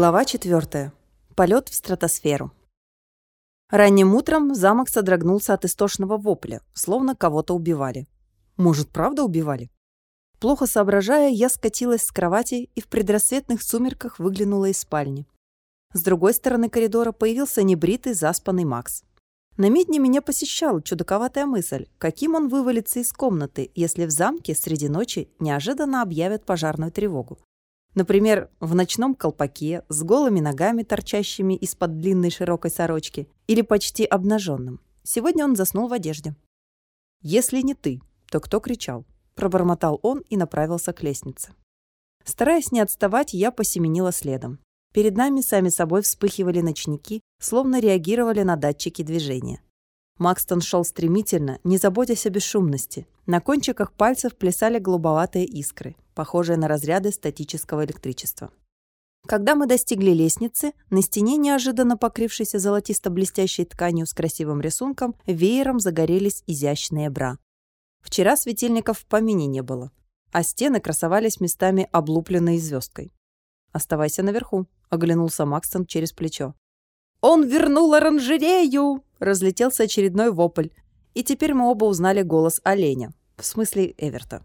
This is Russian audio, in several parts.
Глава 4. Полет в стратосферу. Ранним утром замок содрогнулся от истошного вопля, словно кого-то убивали. Может, правда убивали? Плохо соображая, я скатилась с кровати и в предрассветных сумерках выглянула из спальни. С другой стороны коридора появился небритый, заспанный Макс. На медне меня посещала чудаковатая мысль, каким он вывалится из комнаты, если в замке среди ночи неожиданно объявят пожарную тревогу. Например, в ночном колпаке с голыми ногами, торчащими из-под длинной широкой сорочки, или почти обнаженным. Сегодня он заснул в одежде. «Если не ты, то кто кричал?» Пробормотал он и направился к лестнице. Стараясь не отставать, я посеменила следом. Перед нами сами собой вспыхивали ночники, словно реагировали на датчики движения. Макстон шел стремительно, не заботясь о бесшумности. На кончиках пальцев плясали голубоватые искры, похожие на разряды статического электричества. Когда мы достигли лестницы, на стене, неожиданно покрывшейся золотисто-блестящей тканью с красивым рисунком, веером загорелись изящные бра. Вчера светильников в помине не было, а стены красовались местами облупленной звездкой. «Оставайся наверху», — оглянулся Макстон через плечо. «Он вернул оранжерею!» — разлетелся очередной вопль. И теперь мы оба узнали голос оленя, в смысле Эверта.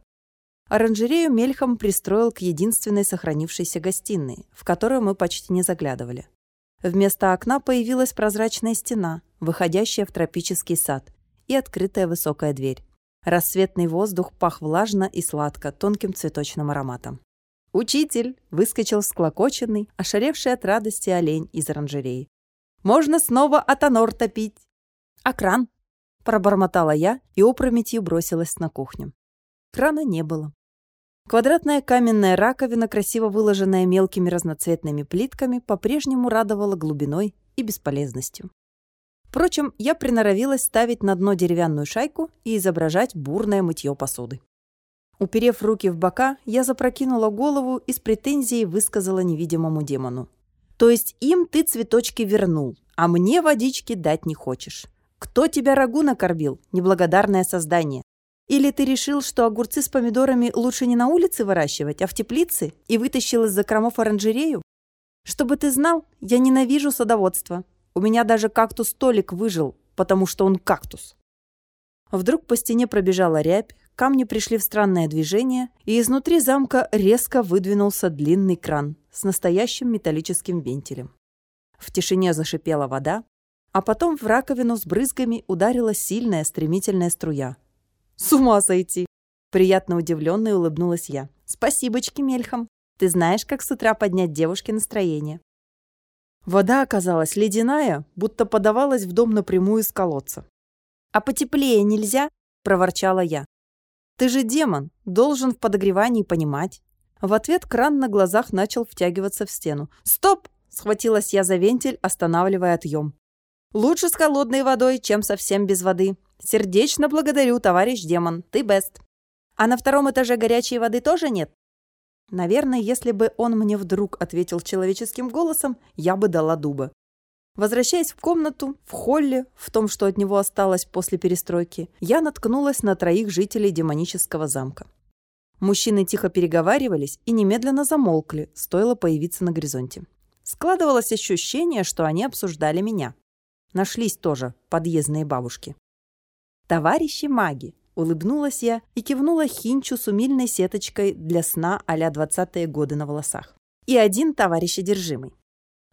Оранжерею мельхом пристроил к единственной сохранившейся гостиной, в которую мы почти не заглядывали. Вместо окна появилась прозрачная стена, выходящая в тропический сад, и открытая высокая дверь. Рассветный воздух пах влажно и сладко, тонким цветочным ароматом. «Учитель!» – выскочил всклокоченный, ошаревший от радости олень из оранжереи. Можно снова атонор топить. А кран? Пробормотала я и опрометью бросилась на кухню. Крана не было. Квадратная каменная раковина, красиво выложенная мелкими разноцветными плитками, по-прежнему радовала глубиной и бесполезностью. Впрочем, я приноровилась ставить на дно деревянную шайку и изображать бурное мытье посуды. Уперев руки в бока, я запрокинула голову и с претензией высказала невидимому демону. То есть им ты цветочки вернул, а мне водички дать не хочешь. Кто тебя рагу накормил, неблагодарное создание? Или ты решил, что огурцы с помидорами лучше не на улице выращивать, а в теплице, и вытащил из закромов оранжерею? Чтобы ты знал, я ненавижу садоводство. У меня даже кактус-столик выжил, потому что он кактус. Вдруг по стене пробежала рябь, камни пришли в странное движение, и изнутри замка резко выдвинулся длинный кран с настоящим металлическим вентилем. В тишине зашипела вода, а потом в раковину с брызгами ударила сильная стремительная струя. «С ума сойти!» Приятно удивленно улыбнулась я. «Спасибочки, Мельхам. Ты знаешь, как с утра поднять девушке настроение». Вода оказалась ледяная, будто подавалась в дом напрямую из колодца. «А потеплее нельзя?» – проворчала я. «Ты же демон, должен в подогревании понимать». В ответ кран на глазах начал втягиваться в стену. «Стоп!» – схватилась я за вентиль, останавливая отъем. «Лучше с холодной водой, чем совсем без воды. Сердечно благодарю, товарищ демон, ты бест. А на втором этаже горячей воды тоже нет?» Наверное, если бы он мне вдруг ответил человеческим голосом, я бы дала дуба. Возвращаясь в комнату, в холле, в том, что от него осталось после перестройки, я наткнулась на троих жителей демонического замка. Мужчины тихо переговаривались и немедленно замолкли, стоило появиться на горизонте. Складывалось ощущение, что они обсуждали меня. Нашлись тоже подъездные бабушки. «Товарищи маги!» – улыбнулась я и кивнула хинчу с умильной сеточкой для сна а-ля двадцатые годы на волосах. «И один товарищ одержимый.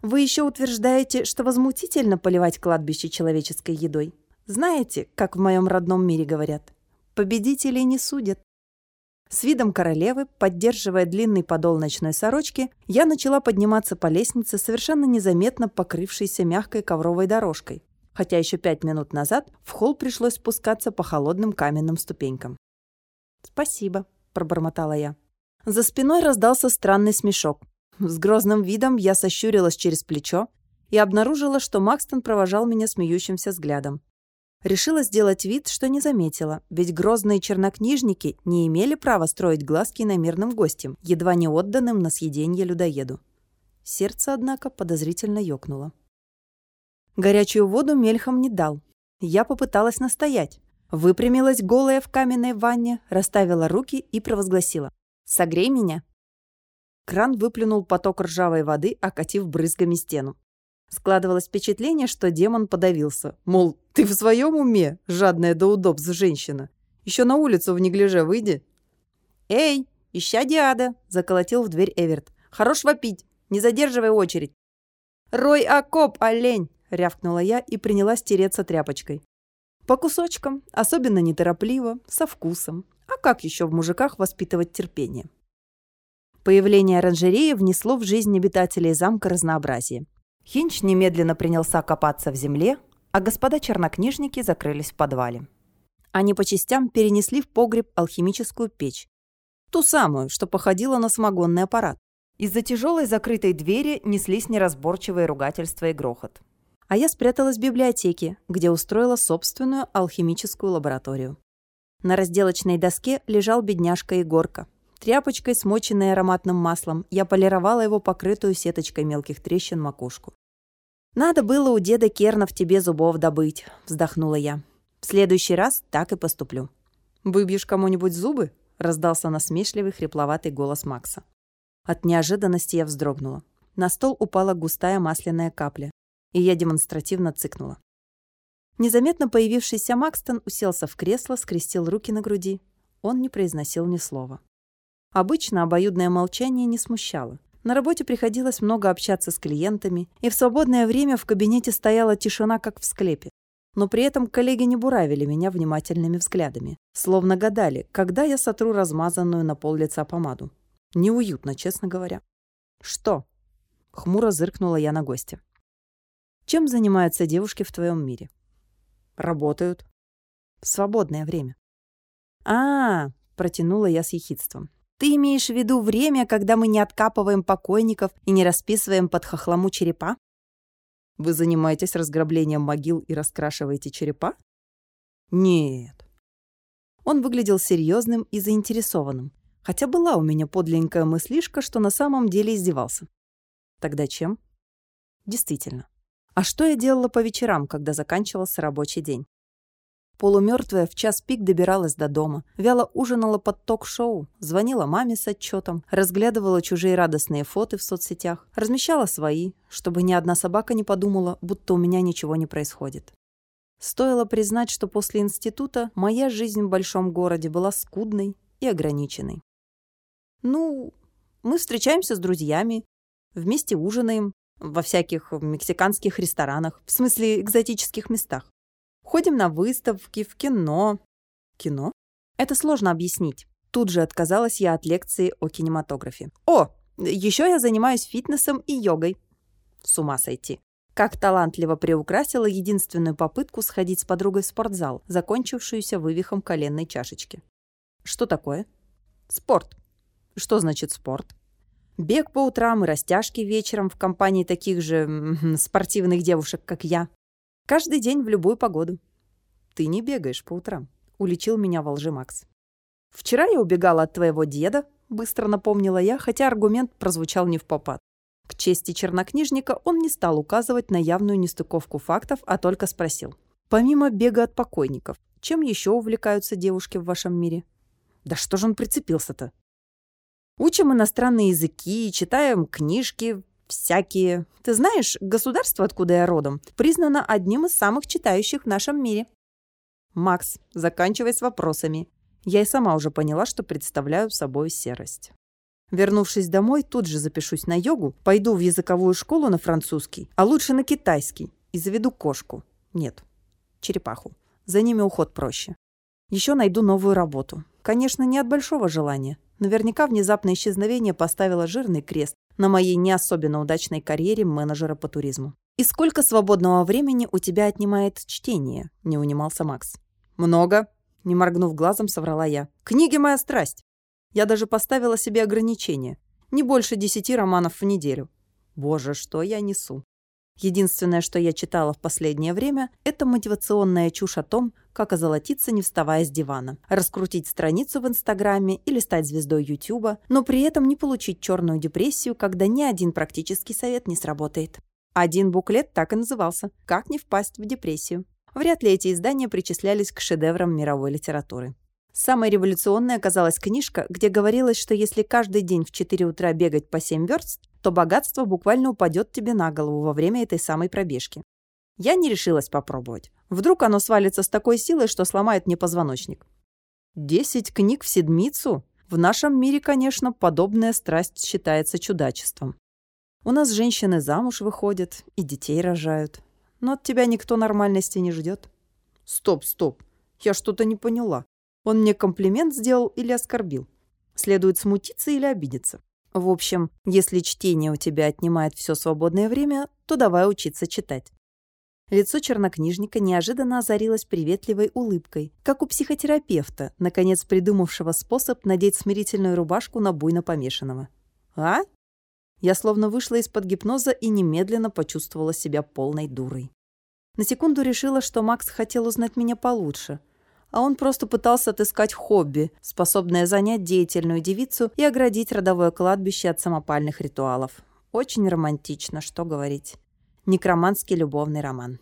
Вы еще утверждаете, что возмутительно поливать кладбище человеческой едой. Знаете, как в моем родном мире говорят, победителей не судят. С видом королевы, поддерживая длинный подол ночной сорочки, я начала подниматься по лестнице, совершенно незаметно покрывшейся мягкой ковровой дорожкой, хотя еще пять минут назад в холл пришлось спускаться по холодным каменным ступенькам. «Спасибо», — пробормотала я. За спиной раздался странный смешок. С грозным видом я сощурилась через плечо и обнаружила, что Макстон провожал меня смеющимся взглядом. Решила сделать вид, что не заметила, ведь грозные чернокнижники не имели права строить глазки иномерным гостям, едва не отданным на съеденье людоеду. Сердце, однако, подозрительно ёкнуло. Горячую воду мельхом не дал. Я попыталась настоять. Выпрямилась голая в каменной ванне, расставила руки и провозгласила. «Согрей меня!» Кран выплюнул поток ржавой воды, окатив брызгами стену. Складывалось впечатление, что демон подавился. Мол, ты в своем уме, жадная до удобств женщина? Еще на улицу в неглиже выйди. «Эй, ища диада!» – заколотил в дверь Эверт. «Хорош вопить! Не задерживай очередь!» «Рой окоп, олень!» – рявкнула я и принялась тереться тряпочкой. По кусочкам, особенно неторопливо, со вкусом. А как еще в мужиках воспитывать терпение? Появление оранжереи внесло в жизнь обитателей замка разнообразие. Хинч немедленно принялся копаться в земле, а господа чернокнижники закрылись в подвале. Они по частям перенесли в погреб алхимическую печь. Ту самую, что походила на самогонный аппарат. Из-за тяжелой закрытой двери неслись неразборчивые ругательства и грохот. А я спряталась в библиотеке, где устроила собственную алхимическую лабораторию. На разделочной доске лежал бедняжка Егорка. Тряпочкой, смоченной ароматным маслом, я полировала его покрытую сеточкой мелких трещин макушку. «Надо было у деда Керна в тебе зубов добыть», — вздохнула я. «В следующий раз так и поступлю». «Выбьешь кому-нибудь зубы?» — раздался насмешливый хрипловатый голос Макса. От неожиданности я вздрогнула. На стол упала густая масляная капля, и я демонстративно цыкнула. Незаметно появившийся Макстон уселся в кресло, скрестил руки на груди. Он не произносил ни слова. Обычно обоюдное молчание не смущало. На работе приходилось много общаться с клиентами, и в свободное время в кабинете стояла тишина, как в склепе. Но при этом коллеги не буравили меня внимательными взглядами, словно гадали, когда я сотру размазанную на пол лица помаду. Неуютно, честно говоря. «Что?» — хмуро зыркнула я на гостя. «Чем занимаются девушки в твоем мире?» «Работают». «В свободное время». «А, -а, -а протянула я с ехидством. Ты имеешь в виду время, когда мы не откапываем покойников и не расписываем под хохлому черепа? Вы занимаетесь разграблением могил и раскрашиваете черепа? Нет. Он выглядел серьезным и заинтересованным, хотя была у меня подлинная мыслишка, что на самом деле издевался. Тогда чем? Действительно. А что я делала по вечерам, когда заканчивался рабочий день? Полумертвая в час пик добиралась до дома, вяло ужинала под ток-шоу, звонила маме с отчетом, разглядывала чужие радостные фото в соцсетях, размещала свои, чтобы ни одна собака не подумала, будто у меня ничего не происходит. Стоило признать, что после института моя жизнь в большом городе была скудной и ограниченной. Ну, мы встречаемся с друзьями, вместе ужинаем во всяких мексиканских ресторанах, в смысле экзотических местах. Ходим на выставки, в кино. Кино? Это сложно объяснить. Тут же отказалась я от лекции о кинематографе. О, еще я занимаюсь фитнесом и йогой. С ума сойти. Как талантливо приукрасила единственную попытку сходить с подругой в спортзал, закончившуюся вывихом коленной чашечки. Что такое? Спорт. Что значит спорт? Бег по утрам и растяжки вечером в компании таких же спортивных девушек, как я. Каждый день в любую погоду. Ты не бегаешь по утрам, уличил меня во лжи Макс. Вчера я убегала от твоего деда, быстро напомнила я, хотя аргумент прозвучал не в попад. К чести чернокнижника он не стал указывать на явную нестыковку фактов, а только спросил. Помимо бега от покойников, чем еще увлекаются девушки в вашем мире? Да что же он прицепился-то? Учим иностранные языки, читаем книжки, всякие. Ты знаешь, государство, откуда я родом, признано одним из самых читающих в нашем мире. Макс, заканчивай с вопросами. Я и сама уже поняла, что представляю собой серость. Вернувшись домой, тут же запишусь на йогу, пойду в языковую школу на французский, а лучше на китайский, и заведу кошку. Нет, черепаху. За ними уход проще. Еще найду новую работу. Конечно, не от большого желания. Наверняка внезапное исчезновение поставило жирный крест на моей не особенно удачной карьере менеджера по туризму. «И сколько свободного времени у тебя отнимает чтение?» – не унимался Макс. «Много», – не моргнув глазом, соврала я. «Книги – моя страсть. Я даже поставила себе ограничение. Не больше десяти романов в неделю. Боже, что я несу. Единственное, что я читала в последнее время, это мотивационная чушь о том, как озолотиться, не вставая с дивана, раскрутить страницу в Инстаграме или стать звездой Ютуба, но при этом не получить черную депрессию, когда ни один практический совет не сработает. Один буклет так и назывался «Как не впасть в депрессию». Вряд ли эти издания причислялись к шедеврам мировой литературы. Самой революционной оказалась книжка, где говорилось, что если каждый день в 4 утра бегать по 7 верст, то богатство буквально упадет тебе на голову во время этой самой пробежки. Я не решилась попробовать. Вдруг оно свалится с такой силой, что сломает мне позвоночник. Десять книг в седмицу? В нашем мире, конечно, подобная страсть считается чудачеством. У нас женщины замуж выходят и детей рожают. Но от тебя никто нормальности не ждет. Стоп, стоп. Я что-то не поняла. Он мне комплимент сделал или оскорбил? Следует смутиться или обидеться? В общем, если чтение у тебя отнимает все свободное время, то давай учиться читать. Лицо чернокнижника неожиданно озарилось приветливой улыбкой, как у психотерапевта, наконец придумавшего способ надеть смирительную рубашку на буйно помешанного. «А?» Я словно вышла из-под гипноза и немедленно почувствовала себя полной дурой. На секунду решила, что Макс хотел узнать меня получше – а он просто пытался отыскать хобби, способное занять деятельную девицу и оградить родовое кладбище от самопальных ритуалов. Очень романтично, что говорить. Некроманский любовный роман.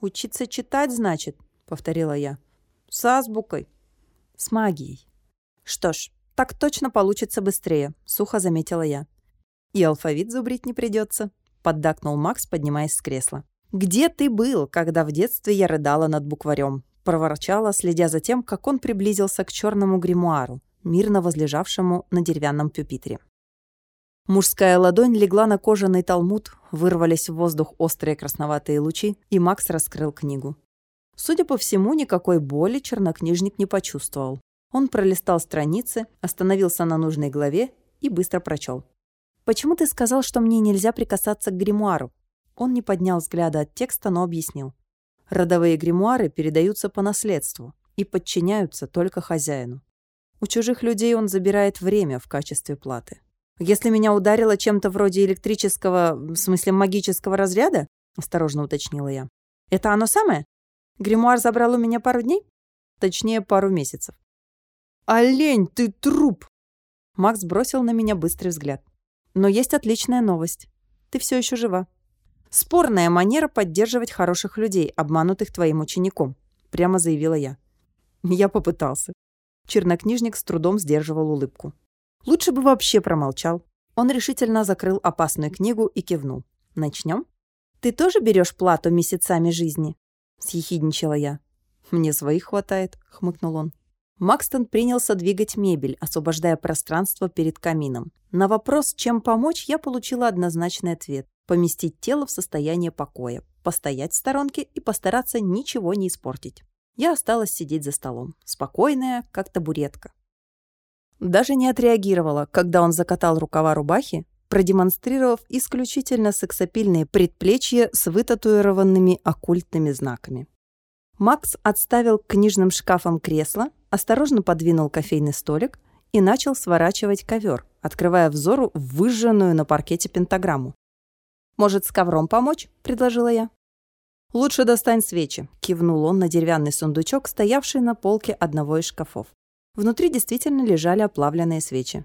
«Учиться читать, значит?» — повторила я. «С азбукой». «С магией». «Что ж, так точно получится быстрее», — сухо заметила я. «И алфавит зубрить не придется», — поддакнул Макс, поднимаясь с кресла. «Где ты был, когда в детстве я рыдала над букварем? Проворчала, следя за тем, как он приблизился к черному гримуару, мирно возлежавшему на деревянном пюпитре. Мужская ладонь легла на кожаный талмуд, вырвались в воздух острые красноватые лучи, и Макс раскрыл книгу. Судя по всему, никакой боли чернокнижник не почувствовал. Он пролистал страницы, остановился на нужной главе и быстро прочел. «Почему ты сказал, что мне нельзя прикасаться к гримуару?» Он не поднял взгляда от текста, но объяснил. Родовые гримуары передаются по наследству и подчиняются только хозяину. У чужих людей он забирает время в качестве платы. «Если меня ударило чем-то вроде электрического, в смысле магического разряда?» – осторожно уточнила я. «Это оно самое? Гримуар забрал у меня пару дней? Точнее, пару месяцев». «Олень, ты труп!» Макс бросил на меня быстрый взгляд. «Но есть отличная новость. Ты все еще жива. «Спорная манера поддерживать хороших людей, обманутых твоим учеником», — прямо заявила я. Я попытался. Чернокнижник с трудом сдерживал улыбку. Лучше бы вообще промолчал. Он решительно закрыл опасную книгу и кивнул. «Начнем?» «Ты тоже берешь плату месяцами жизни?» — съехидничала я. «Мне своих хватает», — хмыкнул он. Макстон принялся двигать мебель, освобождая пространство перед камином. На вопрос, чем помочь, я получила однозначный ответ поместить тело в состояние покоя, постоять в сторонке и постараться ничего не испортить. Я осталась сидеть за столом, спокойная, как табуретка. Даже не отреагировала, когда он закатал рукава рубахи, продемонстрировав исключительно сексапильные предплечья с вытатуированными оккультными знаками. Макс отставил к книжным шкафам кресло, осторожно подвинул кофейный столик и начал сворачивать ковер, открывая взору выжженную на паркете пентаграмму. «Может, с ковром помочь?» – предложила я. «Лучше достань свечи», – кивнул он на деревянный сундучок, стоявший на полке одного из шкафов. Внутри действительно лежали оплавленные свечи.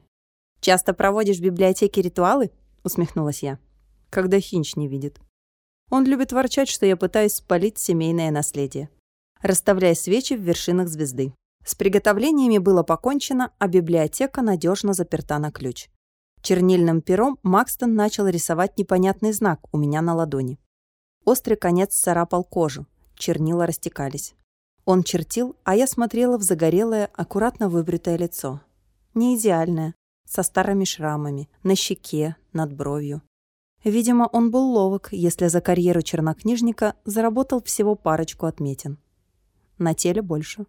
«Часто проводишь в библиотеке ритуалы?» – усмехнулась я. «Когда Хинч не видит. Он любит ворчать, что я пытаюсь спалить семейное наследие. Расставляя свечи в вершинах звезды. С приготовлениями было покончено, а библиотека надежно заперта на ключ. Чернильным пером Макстон начал рисовать непонятный знак у меня на ладони. Острый конец царапал кожу, чернила растекались. Он чертил, а я смотрела в загорелое, аккуратно выбритое лицо. Не идеальное, со старыми шрамами, на щеке, над бровью. Видимо, он был ловок, если за карьеру чернокнижника заработал всего парочку отметин. На теле больше.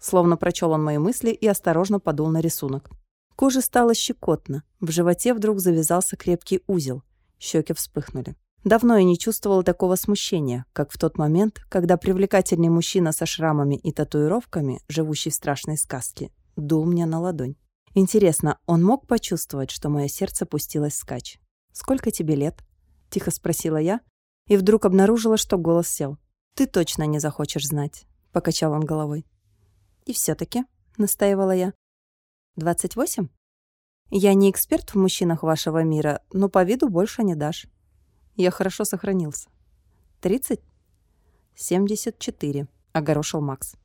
Словно прочел он мои мысли и осторожно подул на рисунок. Коже стало щекотно, в животе вдруг завязался крепкий узел. Щеки вспыхнули. Давно я не чувствовала такого смущения, как в тот момент, когда привлекательный мужчина со шрамами и татуировками, живущий в страшной сказке, дул мне на ладонь. Интересно, он мог почувствовать, что мое сердце пустилось скач? «Сколько тебе лет?» — тихо спросила я, и вдруг обнаружила, что голос сел. «Ты точно не захочешь знать», — покачал он головой. «И все таки настаивала я, Двадцать восемь? Я не эксперт в мужчинах вашего мира, но по виду больше не дашь. Я хорошо сохранился. Тридцать? Семьдесят четыре, огорошил Макс.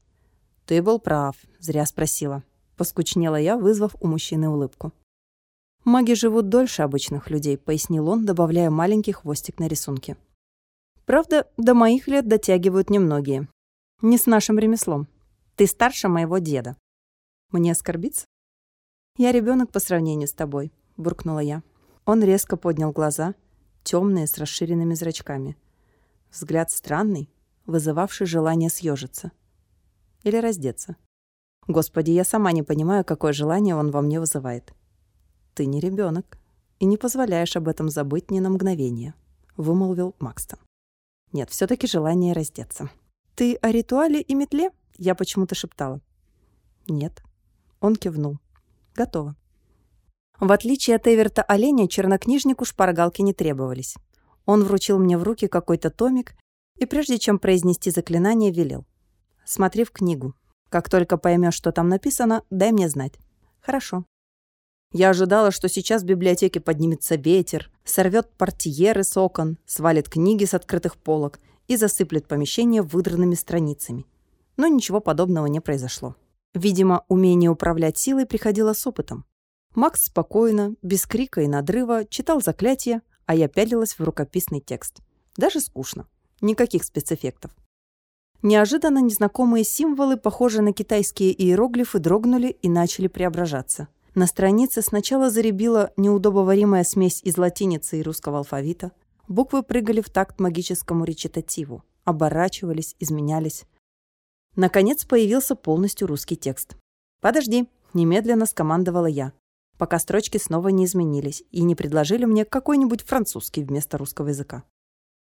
«Ты был прав, зря спросила», — поскучнела я, вызвав у мужчины улыбку. «Маги живут дольше обычных людей», — пояснил он, добавляя маленький хвостик на рисунке. «Правда, до моих лет дотягивают немногие. Не с нашим ремеслом. Ты старше моего деда. Мне оскорбиться?» «Я ребенок по сравнению с тобой», — буркнула я. Он резко поднял глаза, темные, с расширенными зрачками. Взгляд странный, вызывавший желание съежиться. Или раздеться. Господи, я сама не понимаю, какое желание он во мне вызывает. «Ты не ребенок и не позволяешь об этом забыть ни на мгновение», — вымолвил Макстон. «Нет, все таки желание раздеться». «Ты о ритуале и метле?» — я почему-то шептала. «Нет». Он кивнул. «Готово». В отличие от Эверта Оленя, чернокнижнику шпаргалки не требовались. Он вручил мне в руки какой-то томик и, прежде чем произнести заклинание, велел. «Смотри в книгу. Как только поймешь, что там написано, дай мне знать». «Хорошо». Я ожидала, что сейчас в библиотеке поднимется ветер, сорвет портьеры с окон, свалит книги с открытых полок и засыплет помещение выдранными страницами. Но ничего подобного не произошло. Видимо, умение управлять силой приходило с опытом. Макс спокойно, без крика и надрыва, читал заклятие, а я пялилась в рукописный текст. Даже скучно. Никаких спецэффектов. Неожиданно незнакомые символы, похожие на китайские иероглифы, дрогнули и начали преображаться. На странице сначала заребила неудобоваримая смесь из латиницы и русского алфавита. Буквы прыгали в такт магическому речитативу, оборачивались, изменялись. Наконец появился полностью русский текст. «Подожди», — немедленно скомандовала я, пока строчки снова не изменились и не предложили мне какой-нибудь французский вместо русского языка.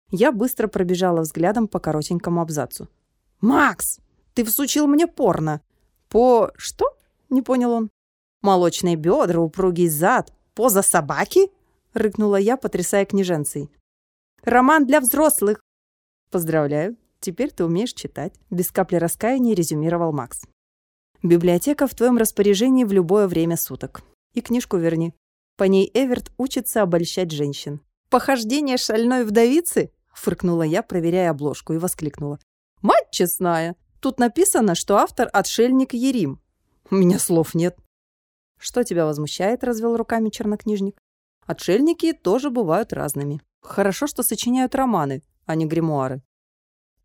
Я быстро пробежала взглядом по коротенькому абзацу. «Макс, ты всучил мне порно!» «По... что?» — не понял он. Молочные бедра, упругий зад, поза собаки?» — рыкнула я, потрясая княженцей. «Роман для взрослых!» «Поздравляю, теперь ты умеешь читать», — без капли раскаяния резюмировал Макс. «Библиотека в твоем распоряжении в любое время суток. И книжку верни. По ней Эверт учится обольщать женщин». «Похождение шальной вдовицы?» — фыркнула я, проверяя обложку, и воскликнула. «Мать честная! Тут написано, что автор — отшельник Ерим. У меня слов нет». «Что тебя возмущает?» — развел руками чернокнижник. «Отшельники тоже бывают разными. Хорошо, что сочиняют романы, а не гримуары».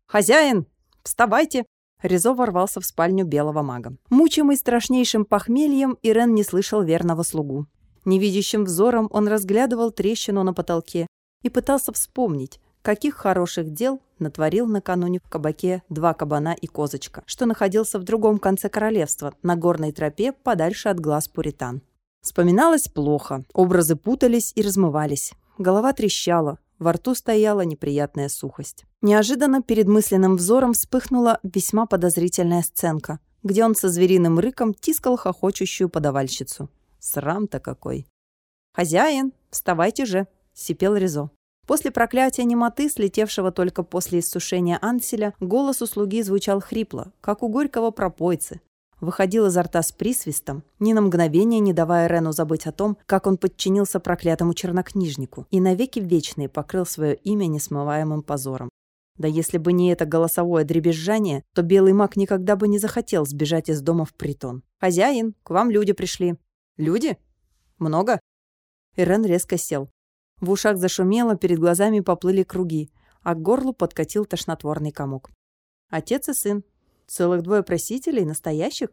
«Хозяин, вставайте!» Резо ворвался в спальню белого мага. Мучимый страшнейшим похмельем, Ирен не слышал верного слугу. Невидящим взором он разглядывал трещину на потолке и пытался вспомнить, каких хороших дел натворил накануне в кабаке два кабана и козочка, что находился в другом конце королевства, на горной тропе, подальше от глаз пуритан. Вспоминалось плохо, образы путались и размывались. Голова трещала, во рту стояла неприятная сухость. Неожиданно перед мысленным взором вспыхнула весьма подозрительная сценка, где он со звериным рыком тискал хохочущую подавальщицу. Срам-то какой! «Хозяин, вставайте же!» — сипел Резо. После проклятия немоты, слетевшего только после иссушения Анселя, голос у слуги звучал хрипло, как у горького пропойцы. Выходил изо рта с присвистом, ни на мгновение не давая Рену забыть о том, как он подчинился проклятому чернокнижнику и навеки вечные покрыл свое имя несмываемым позором. Да если бы не это голосовое дребезжание, то белый маг никогда бы не захотел сбежать из дома в притон. «Хозяин, к вам люди пришли». «Люди? Много?» Ирен резко сел. В ушах зашумело, перед глазами поплыли круги, а к горлу подкатил тошнотворный комок. Отец и сын. Целых двое просителей, настоящих?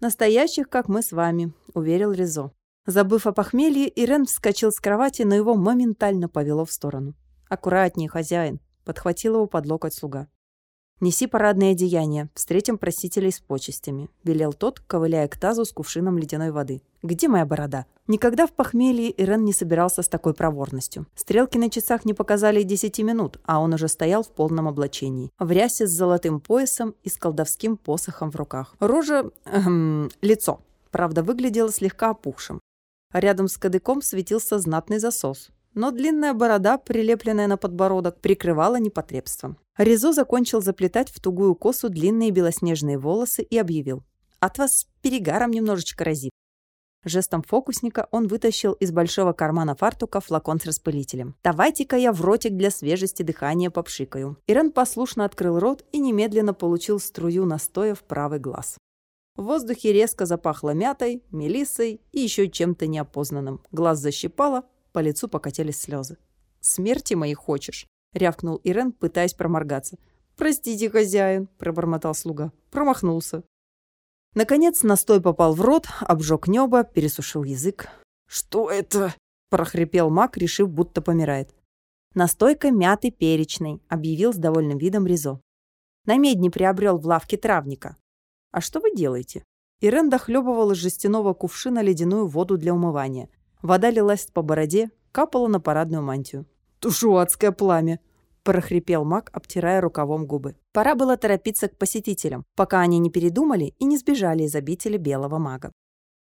Настоящих, как мы с вами, уверил Резо. Забыв о похмелье, Ирен вскочил с кровати, но его моментально повело в сторону. «Аккуратнее, хозяин», — подхватил его под локоть слуга. «Неси парадное одеяние, встретим просителей с почестями», — велел тот, ковыляя к тазу с кувшином ледяной воды. «Где моя борода?» Никогда в похмелье Ирен не собирался с такой проворностью. Стрелки на часах не показали и десяти минут, а он уже стоял в полном облачении. В рясе с золотым поясом и с колдовским посохом в руках. Рожа... Эм, лицо. Правда, выглядело слегка опухшим. Рядом с кадыком светился знатный засос но длинная борода, прилепленная на подбородок, прикрывала непотребством. Резо закончил заплетать в тугую косу длинные белоснежные волосы и объявил. «От вас перегаром немножечко разит». Жестом фокусника он вытащил из большого кармана фартука флакон с распылителем. «Давайте-ка я в ротик для свежести дыхания попшикаю». Ирен послушно открыл рот и немедленно получил струю настоя в правый глаз. В воздухе резко запахло мятой, мелиссой и еще чем-то неопознанным. Глаз защипало, по лицу покатились слезы. «Смерти моей хочешь?» — рявкнул Ирен, пытаясь проморгаться. «Простите, хозяин», — пробормотал слуга. Промахнулся. Наконец настой попал в рот, обжег небо, пересушил язык. «Что это?» – прохрипел маг, решив, будто помирает. «Настойка мяты перечной», – объявил с довольным видом Ризо. «На медне приобрел в лавке травника». «А что вы делаете?» Ирен дохлебывал из жестяного кувшина ледяную воду для умывания. Вода лилась по бороде, капала на парадную мантию. «Тушу адское пламя!» прохрипел маг, обтирая рукавом губы. Пора было торопиться к посетителям, пока они не передумали и не сбежали из обители белого мага.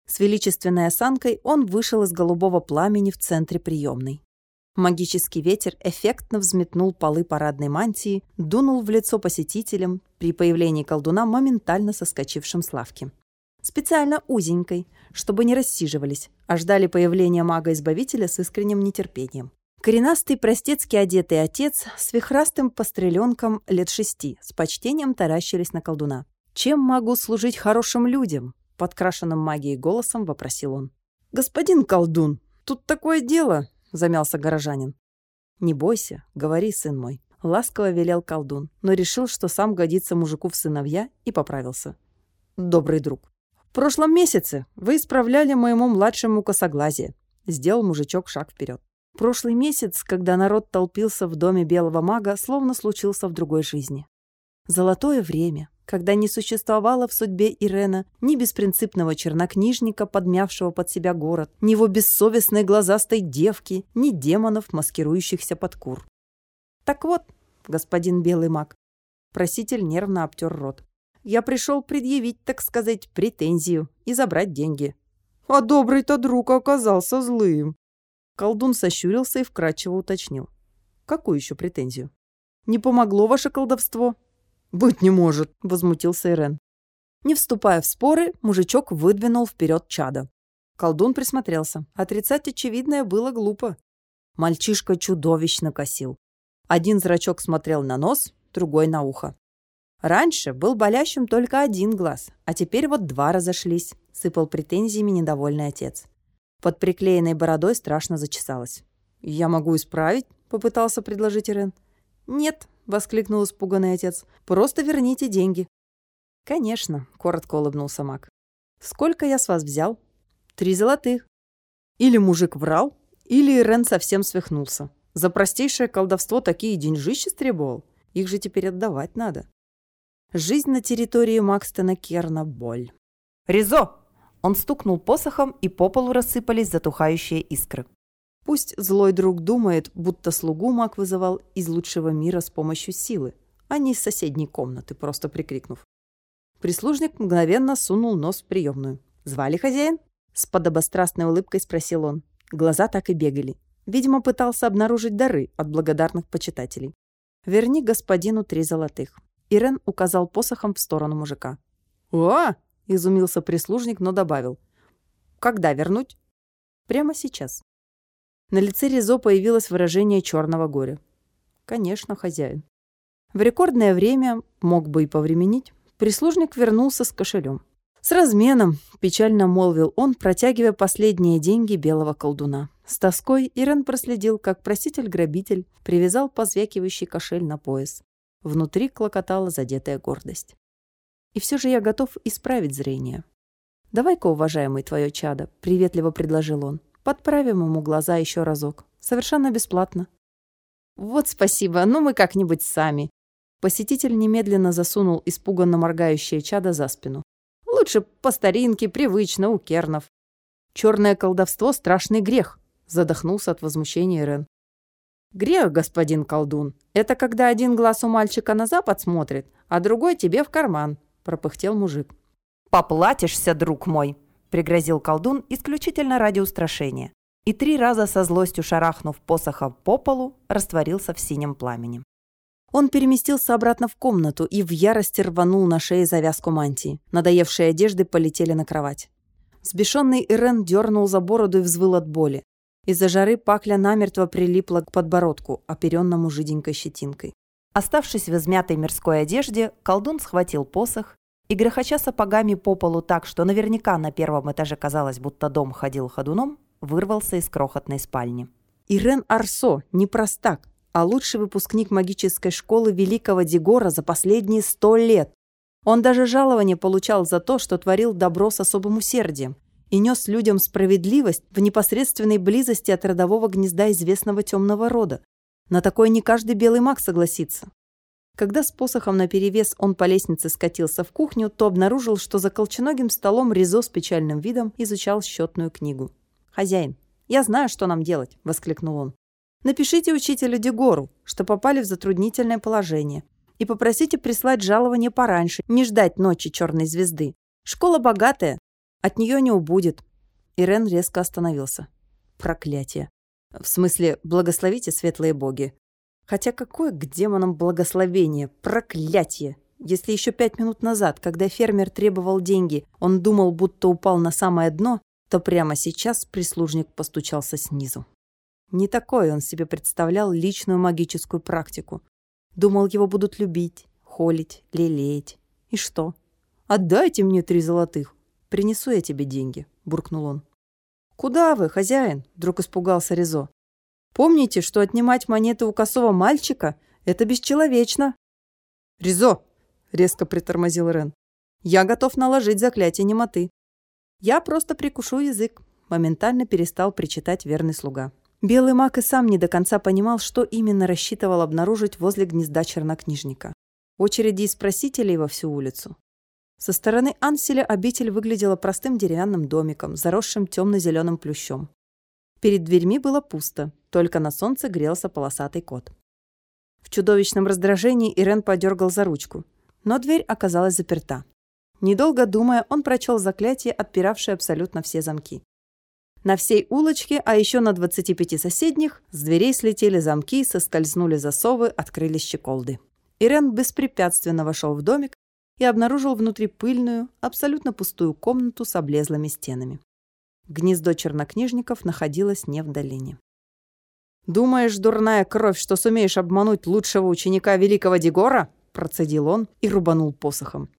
С величественной осанкой он вышел из голубого пламени в центре приемной. Магический ветер эффектно взметнул полы парадной мантии, дунул в лицо посетителям, при появлении колдуна моментально соскочившим с лавки. Специально узенькой, чтобы не рассиживались, а ждали появления мага-избавителя с искренним нетерпением. Коренастый простецкий одетый отец с вихрастым постреленком лет шести с почтением таращились на колдуна. «Чем могу служить хорошим людям?» — подкрашенным магией голосом вопросил он. «Господин колдун, тут такое дело!» — замялся горожанин. «Не бойся, говори, сын мой», — ласково велел колдун, но решил, что сам годится мужику в сыновья, и поправился. «Добрый друг, прошлом месяце вы исправляли моему младшему косоглазие», — сделал мужичок шаг вперед. Прошлый месяц, когда народ толпился в доме белого мага, словно случился в другой жизни. Золотое время, когда не существовало в судьбе Ирена ни беспринципного чернокнижника, подмявшего под себя город, ни его бессовестной глазастой девки, ни демонов, маскирующихся под кур. Так вот, господин белый маг, проситель нервно обтер рот. Я пришел предъявить, так сказать, претензию и забрать деньги. А добрый-то друг оказался злым. Колдун сощурился и вкратчиво уточнил. «Какую еще претензию?» «Не помогло ваше колдовство?» «Быть не может», — возмутился Ирен. Не вступая в споры, мужичок выдвинул вперед чада. Колдун присмотрелся. Отрицать очевидное было глупо. Мальчишка чудовищно косил. Один зрачок смотрел на нос, другой на ухо. Раньше был болящим только один глаз, а теперь вот два разошлись, сыпал претензиями недовольный отец. Под приклеенной бородой страшно зачесалась. «Я могу исправить?» — попытался предложить Ирен. «Нет», — воскликнул испуганный отец. «Просто верните деньги». «Конечно», — коротко улыбнулся Мак. «Сколько я с вас взял?» «Три золотых». Или мужик врал, или Ирен совсем свихнулся. За простейшее колдовство такие деньжищи стребовал. Их же теперь отдавать надо. Жизнь на территории Макстона Керна – боль. «Ризо!» Он стукнул посохом, и по полу рассыпались затухающие искры. Пусть злой друг думает, будто слугу маг вызывал из лучшего мира с помощью силы, а не из соседней комнаты, просто прикрикнув. Прислужник мгновенно сунул нос в приемную. «Звали хозяин?» С подобострастной улыбкой спросил он. Глаза так и бегали. Видимо, пытался обнаружить дары от благодарных почитателей. «Верни господину три золотых». Ирен указал посохом в сторону мужика. «О!» Изумился прислужник, но добавил. «Когда вернуть?» «Прямо сейчас». На лице Ризо появилось выражение черного горя. «Конечно, хозяин». В рекордное время, мог бы и повременить, прислужник вернулся с кошелем. «С разменом», – печально молвил он, протягивая последние деньги белого колдуна. С тоской Ирен проследил, как проситель-грабитель привязал позвякивающий кошель на пояс. Внутри клокотала задетая гордость. И все же я готов исправить зрение. «Давай-ка, уважаемый, твое чадо», — приветливо предложил он. «Подправим ему глаза еще разок. Совершенно бесплатно». «Вот спасибо, ну мы как-нибудь сами». Посетитель немедленно засунул испуганно моргающее чадо за спину. «Лучше по старинке, привычно, у кернов». «Черное колдовство — страшный грех», — задохнулся от возмущения Рен. «Грех, господин колдун, это когда один глаз у мальчика на запад смотрит, а другой тебе в карман», пропыхтел мужик. «Поплатишься, друг мой!» — пригрозил колдун исключительно ради устрашения. И три раза со злостью шарахнув посоха по полу, растворился в синем пламени. Он переместился обратно в комнату и в ярости рванул на шее завязку мантии. Надоевшие одежды полетели на кровать. Сбешенный Ирен дернул за бороду и взвыл от боли. Из-за жары пакля намертво прилипла к подбородку, оперенному жиденькой щетинкой. Оставшись в измятой мирской одежде, колдун схватил посох и, грохоча сапогами по полу так, что наверняка на первом этаже казалось, будто дом ходил ходуном, вырвался из крохотной спальни. Ирен Арсо не простак, а лучший выпускник магической школы Великого Дигора за последние сто лет. Он даже жалование получал за то, что творил добро с особым усердием и нес людям справедливость в непосредственной близости от родового гнезда известного темного рода. На такое не каждый белый маг согласится. Когда с посохом наперевес он по лестнице скатился в кухню, то обнаружил, что за колченогим столом Ризо с печальным видом изучал счетную книгу. «Хозяин, я знаю, что нам делать», — воскликнул он. «Напишите учителю Дегору, что попали в затруднительное положение, и попросите прислать жалование пораньше, не ждать ночи черной звезды. Школа богатая, от нее не убудет. Ирен резко остановился. Проклятие. В смысле, благословите светлые боги. Хотя какое к демонам благословение? Проклятие! Если еще пять минут назад, когда фермер требовал деньги, он думал, будто упал на самое дно, то прямо сейчас прислужник постучался снизу. Не такой он себе представлял личную магическую практику. Думал, его будут любить, холить, лелеять. И что? Отдайте мне три золотых. «Принесу я тебе деньги», – буркнул он. «Куда вы, хозяин?» – вдруг испугался Резо. «Помните, что отнимать монеты у косого мальчика – это бесчеловечно». «Резо!» – резко притормозил Рен. «Я готов наложить заклятие немоты». «Я просто прикушу язык», – моментально перестал причитать верный слуга. Белый маг и сам не до конца понимал, что именно рассчитывал обнаружить возле гнезда чернокнижника. Очереди из просителей во всю улицу. Со стороны Анселя обитель выглядела простым деревянным домиком, заросшим темно-зеленым плющом. Перед дверьми было пусто, только на солнце грелся полосатый кот. В чудовищном раздражении Ирен подергал за ручку, но дверь оказалась заперта. Недолго думая, он прочел заклятие, отпиравшее абсолютно все замки. На всей улочке, а еще на 25 соседних, с дверей слетели замки, соскользнули засовы, открылись щеколды. Ирен беспрепятственно вошел в домик, и обнаружил внутри пыльную, абсолютно пустую комнату с облезлыми стенами. Гнездо чернокнижников находилось не в долине. «Думаешь, дурная кровь, что сумеешь обмануть лучшего ученика великого Дегора?» процедил он и рубанул посохом.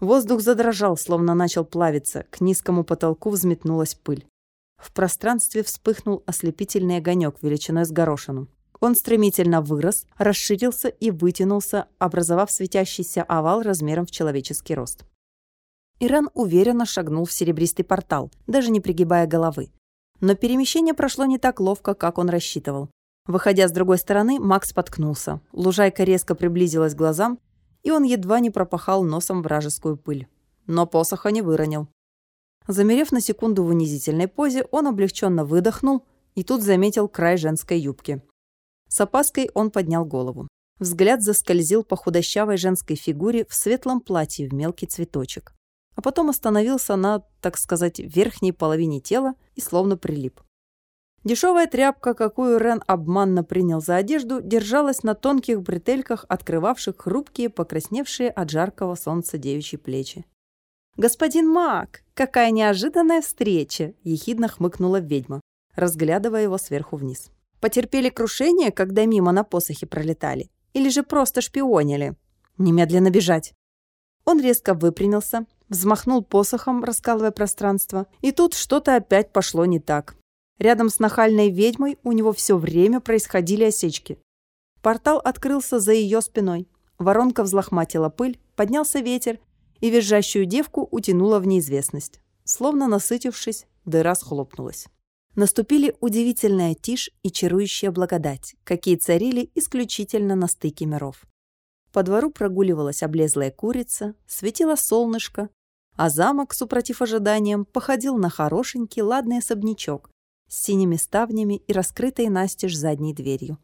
Воздух задрожал, словно начал плавиться, к низкому потолку взметнулась пыль. В пространстве вспыхнул ослепительный огонек величиной с горошину. Он стремительно вырос, расширился и вытянулся, образовав светящийся овал размером в человеческий рост. Иран уверенно шагнул в серебристый портал, даже не пригибая головы. Но перемещение прошло не так ловко, как он рассчитывал. Выходя с другой стороны, Макс споткнулся. Лужайка резко приблизилась к глазам, и он едва не пропахал носом вражескую пыль. Но посоха не выронил. Замерев на секунду в унизительной позе, он облегченно выдохнул и тут заметил край женской юбки. С опаской он поднял голову. Взгляд заскользил по худощавой женской фигуре в светлом платье в мелкий цветочек. А потом остановился на, так сказать, верхней половине тела и словно прилип. Дешевая тряпка, какую Рен обманно принял за одежду, держалась на тонких бретельках, открывавших хрупкие, покрасневшие от жаркого солнца девичьи плечи. «Господин Мак, какая неожиданная встреча!» – ехидно хмыкнула ведьма, разглядывая его сверху вниз. Потерпели крушение, когда мимо на посохе пролетали? Или же просто шпионили? Немедленно бежать. Он резко выпрямился, взмахнул посохом, раскалывая пространство, и тут что-то опять пошло не так. Рядом с нахальной ведьмой у него все время происходили осечки. Портал открылся за ее спиной. Воронка взлохматила пыль, поднялся ветер, и визжащую девку утянула в неизвестность. Словно насытившись, дыра схлопнулась. Наступили удивительная тишь и чарующая благодать, какие царили исключительно на стыке миров. По двору прогуливалась облезлая курица, светило солнышко, а замок, супротив ожиданиям, походил на хорошенький ладный особнячок с синими ставнями и раскрытой настежь задней дверью.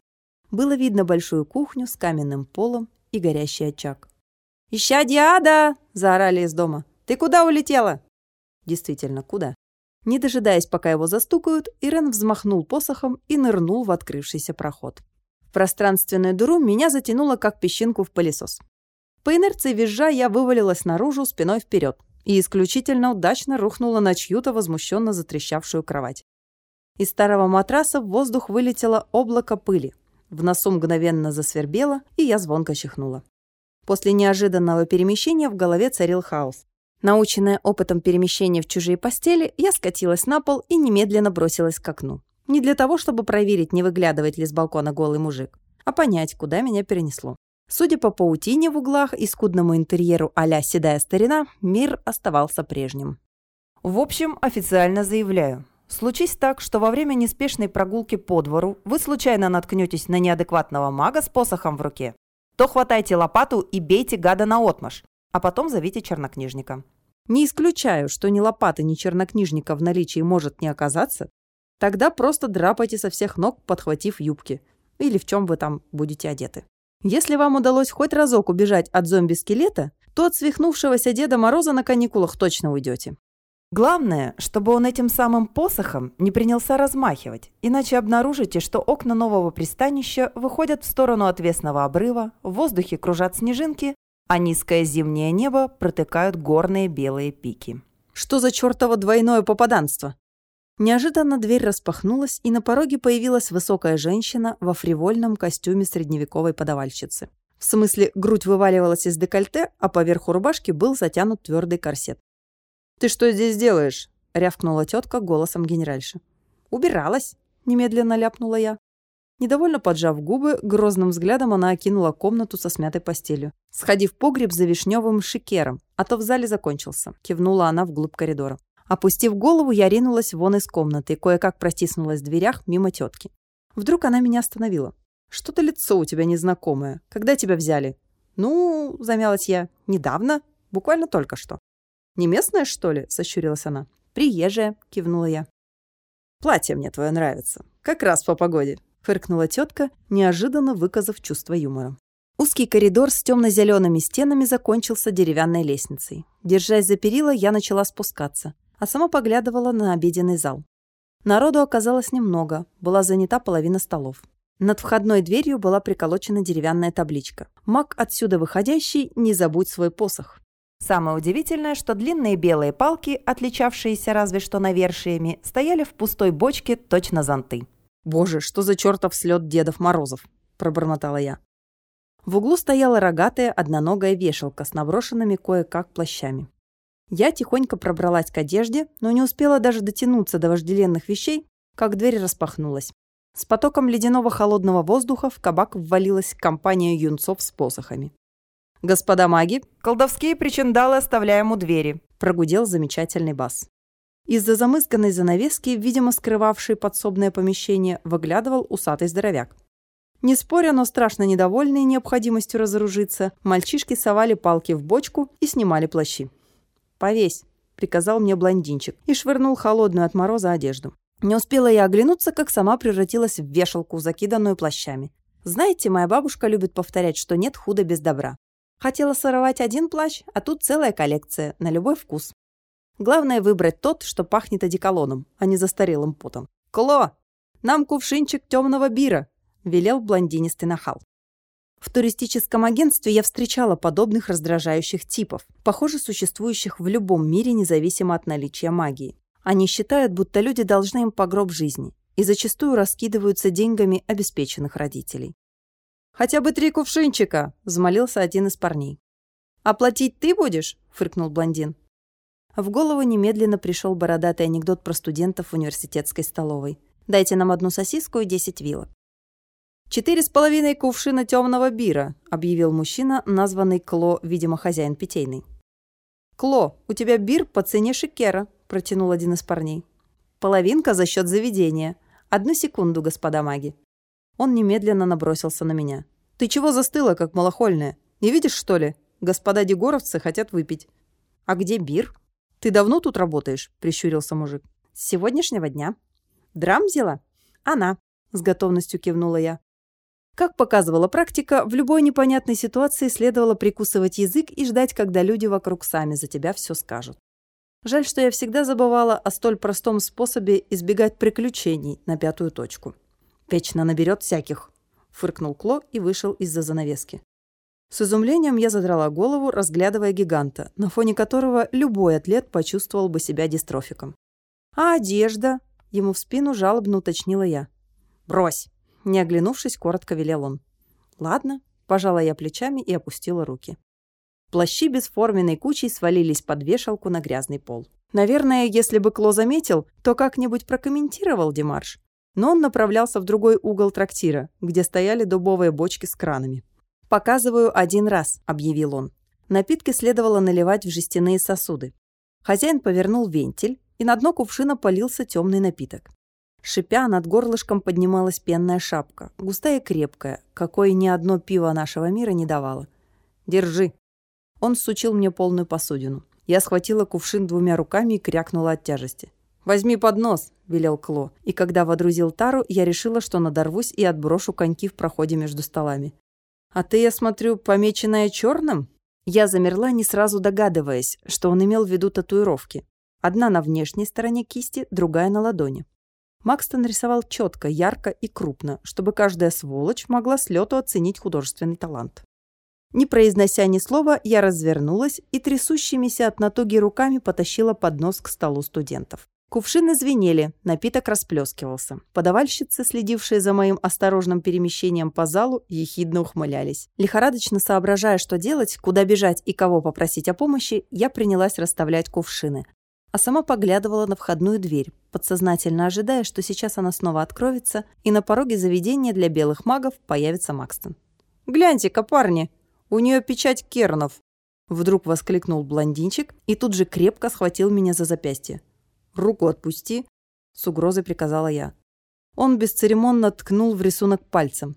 Было видно большую кухню с каменным полом и горящий очаг. «Ища Диада!» – заорали из дома. «Ты куда улетела?» Действительно, куда? Не дожидаясь, пока его застукают, Ирен взмахнул посохом и нырнул в открывшийся проход. В пространственную дыру меня затянуло, как песчинку в пылесос. По инерции визжа я вывалилась наружу спиной вперед и исключительно удачно рухнула на чью-то возмущенно затрещавшую кровать. Из старого матраса в воздух вылетело облако пыли. В носу мгновенно засвербело, и я звонко чихнула. После неожиданного перемещения в голове царил хаос. Наученная опытом перемещения в чужие постели, я скатилась на пол и немедленно бросилась к окну. Не для того, чтобы проверить, не выглядывает ли с балкона голый мужик, а понять, куда меня перенесло. Судя по паутине в углах и скудному интерьеру а седая старина, мир оставался прежним. В общем, официально заявляю. Случись так, что во время неспешной прогулки по двору вы случайно наткнетесь на неадекватного мага с посохом в руке, то хватайте лопату и бейте гада на отмаш а потом зовите чернокнижника. Не исключаю, что ни лопаты, ни чернокнижника в наличии может не оказаться. Тогда просто драпайте со всех ног, подхватив юбки. Или в чем вы там будете одеты. Если вам удалось хоть разок убежать от зомби-скелета, то от свихнувшегося Деда Мороза на каникулах точно уйдете. Главное, чтобы он этим самым посохом не принялся размахивать, иначе обнаружите, что окна нового пристанища выходят в сторону отвесного обрыва, в воздухе кружат снежинки, а низкое зимнее небо протыкают горные белые пики. Что за чертово двойное попаданство? Неожиданно дверь распахнулась, и на пороге появилась высокая женщина во фривольном костюме средневековой подавальщицы. В смысле, грудь вываливалась из декольте, а поверху рубашки был затянут твердый корсет. «Ты что здесь делаешь?» — рявкнула тетка голосом генеральши. «Убиралась», — немедленно ляпнула я. Недовольно поджав губы, грозным взглядом она окинула комнату со смятой постелью. «Сходи в погреб за вишневым шикером, а то в зале закончился», — кивнула она вглубь коридора. Опустив голову, я ринулась вон из комнаты и кое-как протиснулась в дверях мимо тетки. Вдруг она меня остановила. «Что-то лицо у тебя незнакомое. Когда тебя взяли?» «Ну, — замялась я, — недавно. Буквально только что». «Не местная, что ли?» — сощурилась она. «Приезжая», — кивнула я. «Платье мне твое нравится. Как раз по погоде. — фыркнула тетка, неожиданно выказав чувство юмора. Узкий коридор с темно-зелеными стенами закончился деревянной лестницей. Держась за перила, я начала спускаться, а сама поглядывала на обеденный зал. Народу оказалось немного, была занята половина столов. Над входной дверью была приколочена деревянная табличка. «Маг, отсюда выходящий, не забудь свой посох». Самое удивительное, что длинные белые палки, отличавшиеся разве что навершиями, стояли в пустой бочке точно зонты. «Боже, что за чертов слет Дедов Морозов!» – пробормотала я. В углу стояла рогатая одноногая вешалка с наброшенными кое-как плащами. Я тихонько пробралась к одежде, но не успела даже дотянуться до вожделенных вещей, как дверь распахнулась. С потоком ледяного холодного воздуха в кабак ввалилась компания юнцов с посохами. «Господа маги, колдовские причиндалы оставляем у двери», – прогудел замечательный бас. Из-за замызганной занавески, видимо, скрывавшей подсобное помещение, выглядывал усатый здоровяк. Не споря, но страшно недовольные необходимостью разоружиться, мальчишки совали палки в бочку и снимали плащи. «Повесь», — приказал мне блондинчик и швырнул холодную от мороза одежду. Не успела я оглянуться, как сама превратилась в вешалку, закиданную плащами. Знаете, моя бабушка любит повторять, что нет худа без добра. Хотела сорвать один плащ, а тут целая коллекция, на любой вкус. Главное выбрать тот, что пахнет одеколоном, а не застарелым потом. «Кло! Нам кувшинчик темного бира!» – велел блондинистый нахал. В туристическом агентстве я встречала подобных раздражающих типов, похоже, существующих в любом мире независимо от наличия магии. Они считают, будто люди должны им погроб жизни и зачастую раскидываются деньгами обеспеченных родителей. «Хотя бы три кувшинчика!» – взмолился один из парней. «Оплатить ты будешь?» – фыркнул блондин. В голову немедленно пришел бородатый анекдот про студентов в университетской столовой. «Дайте нам одну сосиску и десять вилок». «Четыре с половиной кувшина темного бира», — объявил мужчина, названный Кло, видимо, хозяин питейный. «Кло, у тебя бир по цене шикера», — протянул один из парней. «Половинка за счет заведения. Одну секунду, господа маги». Он немедленно набросился на меня. «Ты чего застыла, как малохольная? Не видишь, что ли? Господа дегоровцы хотят выпить». «А где бир?» «Ты давно тут работаешь?» – прищурился мужик. «С сегодняшнего дня». «Драм взяла?» «Она», – с готовностью кивнула я. Как показывала практика, в любой непонятной ситуации следовало прикусывать язык и ждать, когда люди вокруг сами за тебя все скажут. Жаль, что я всегда забывала о столь простом способе избегать приключений на пятую точку. «Вечно наберет всяких», – фыркнул Кло и вышел из-за занавески. С изумлением я задрала голову, разглядывая гиганта, на фоне которого любой атлет почувствовал бы себя дистрофиком. «А одежда?» – ему в спину жалобно уточнила я. «Брось!» – не оглянувшись, коротко велел он. «Ладно», – пожала я плечами и опустила руки. Плащи бесформенной кучей свалились под вешалку на грязный пол. Наверное, если бы Кло заметил, то как-нибудь прокомментировал Демарш. Но он направлялся в другой угол трактира, где стояли дубовые бочки с кранами. «Показываю один раз», – объявил он. Напитки следовало наливать в жестяные сосуды. Хозяин повернул вентиль, и на дно кувшина полился темный напиток. Шипя, над горлышком поднималась пенная шапка, густая и крепкая, какой ни одно пиво нашего мира не давало. «Держи». Он сучил мне полную посудину. Я схватила кувшин двумя руками и крякнула от тяжести. «Возьми поднос», – велел Кло. И когда водрузил тару, я решила, что надорвусь и отброшу коньки в проходе между столами. «А ты, я смотрю, помеченная черным?» Я замерла, не сразу догадываясь, что он имел в виду татуировки. Одна на внешней стороне кисти, другая на ладони. Макстон рисовал четко, ярко и крупно, чтобы каждая сволочь могла с лету оценить художественный талант. Не произнося ни слова, я развернулась и трясущимися от натуги руками потащила поднос к столу студентов. Кувшины звенели, напиток расплескивался. Подавальщицы, следившие за моим осторожным перемещением по залу, ехидно ухмылялись. Лихорадочно соображая, что делать, куда бежать и кого попросить о помощи, я принялась расставлять кувшины. А сама поглядывала на входную дверь, подсознательно ожидая, что сейчас она снова откроется, и на пороге заведения для белых магов появится Макстон. «Гляньте-ка, парни! У нее печать кернов!» Вдруг воскликнул блондинчик и тут же крепко схватил меня за запястье. «Руку отпусти», — с угрозой приказала я. Он бесцеремонно ткнул в рисунок пальцем.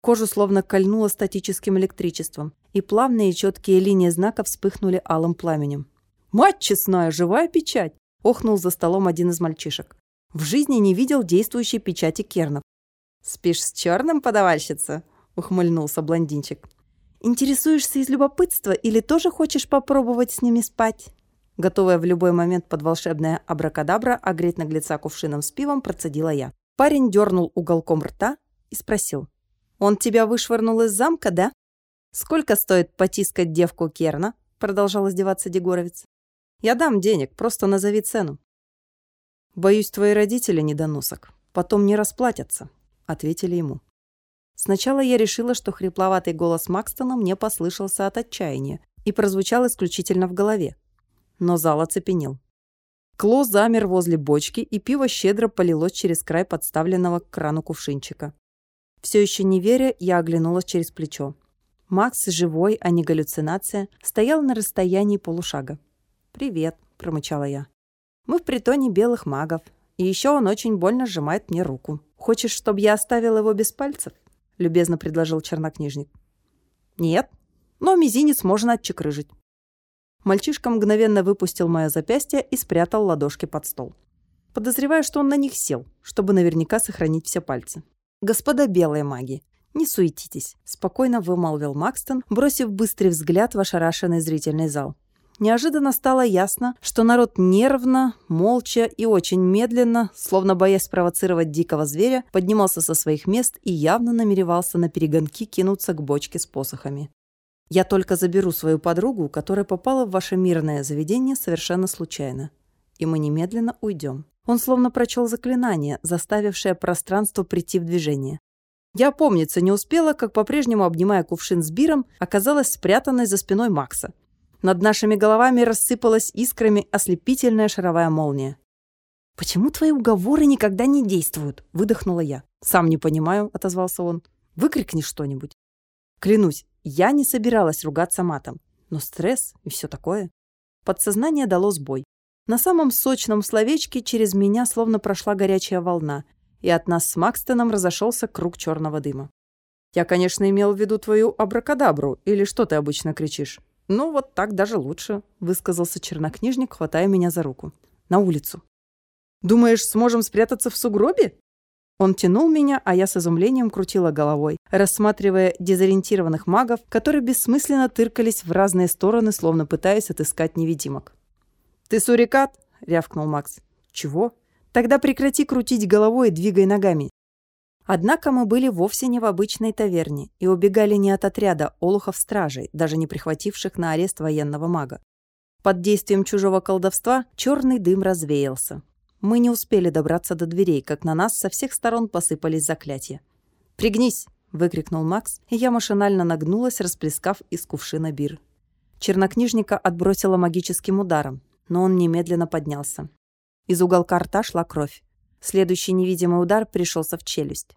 Кожу словно кольнуло статическим электричеством, и плавные четкие линии знака вспыхнули алым пламенем. «Мать честная, живая печать!» — охнул за столом один из мальчишек. В жизни не видел действующей печати кернов. «Спишь с черным, подавальщица?» — ухмыльнулся блондинчик. «Интересуешься из любопытства или тоже хочешь попробовать с ними спать?» Готовая в любой момент под волшебное абракадабра огреть наглеца кувшином с пивом, процедила я. Парень дернул уголком рта и спросил. «Он тебя вышвырнул из замка, да?» «Сколько стоит потискать девку Керна?» Продолжал издеваться Дегоровец. «Я дам денег, просто назови цену». «Боюсь, твои родители недоносок. Потом не расплатятся», — ответили ему. Сначала я решила, что хрипловатый голос Макстона мне послышался от отчаяния и прозвучал исключительно в голове но зал оцепенел. Кло замер возле бочки, и пиво щедро полилось через край подставленного к крану кувшинчика. Все еще не веря, я оглянулась через плечо. Макс, живой, а не галлюцинация, стоял на расстоянии полушага. «Привет», — промычала я. «Мы в притоне белых магов, и еще он очень больно сжимает мне руку. Хочешь, чтобы я оставил его без пальцев?» — любезно предложил чернокнижник. «Нет, но мизинец можно отчекрыжить. Мальчишка мгновенно выпустил мое запястье и спрятал ладошки под стол. Подозреваю, что он на них сел, чтобы наверняка сохранить все пальцы. «Господа белые маги, не суетитесь», – спокойно вымолвил Макстон, бросив быстрый взгляд в ошарашенный зрительный зал. Неожиданно стало ясно, что народ нервно, молча и очень медленно, словно боясь спровоцировать дикого зверя, поднимался со своих мест и явно намеревался на перегонки кинуться к бочке с посохами. Я только заберу свою подругу, которая попала в ваше мирное заведение совершенно случайно. И мы немедленно уйдем. Он словно прочел заклинание, заставившее пространство прийти в движение. Я помниться не успела, как по-прежнему, обнимая кувшин с биром, оказалась спрятанной за спиной Макса. Над нашими головами рассыпалась искрами ослепительная шаровая молния. «Почему твои уговоры никогда не действуют?» – выдохнула я. «Сам не понимаю», – отозвался он. «Выкрикни что-нибудь». Клянусь, я не собиралась ругаться матом, но стресс и все такое. Подсознание дало сбой. На самом сочном словечке через меня словно прошла горячая волна, и от нас с Макстоном разошелся круг черного дыма. Я, конечно, имел в виду твою абракадабру, или что ты обычно кричишь. Ну, вот так даже лучше, высказался чернокнижник, хватая меня за руку. На улицу. Думаешь, сможем спрятаться в сугробе? Он тянул меня, а я с изумлением крутила головой, рассматривая дезориентированных магов, которые бессмысленно тыркались в разные стороны, словно пытаясь отыскать невидимок. «Ты сурикат?» — рявкнул Макс. «Чего?» «Тогда прекрати крутить головой и двигай ногами». Однако мы были вовсе не в обычной таверне и убегали не от отряда олухов-стражей, даже не прихвативших на арест военного мага. Под действием чужого колдовства черный дым развеялся. Мы не успели добраться до дверей, как на нас со всех сторон посыпались заклятия. «Пригнись!» – выкрикнул Макс, и я машинально нагнулась, расплескав из кувшина бир. Чернокнижника отбросила магическим ударом, но он немедленно поднялся. Из уголка рта шла кровь. Следующий невидимый удар пришелся в челюсть.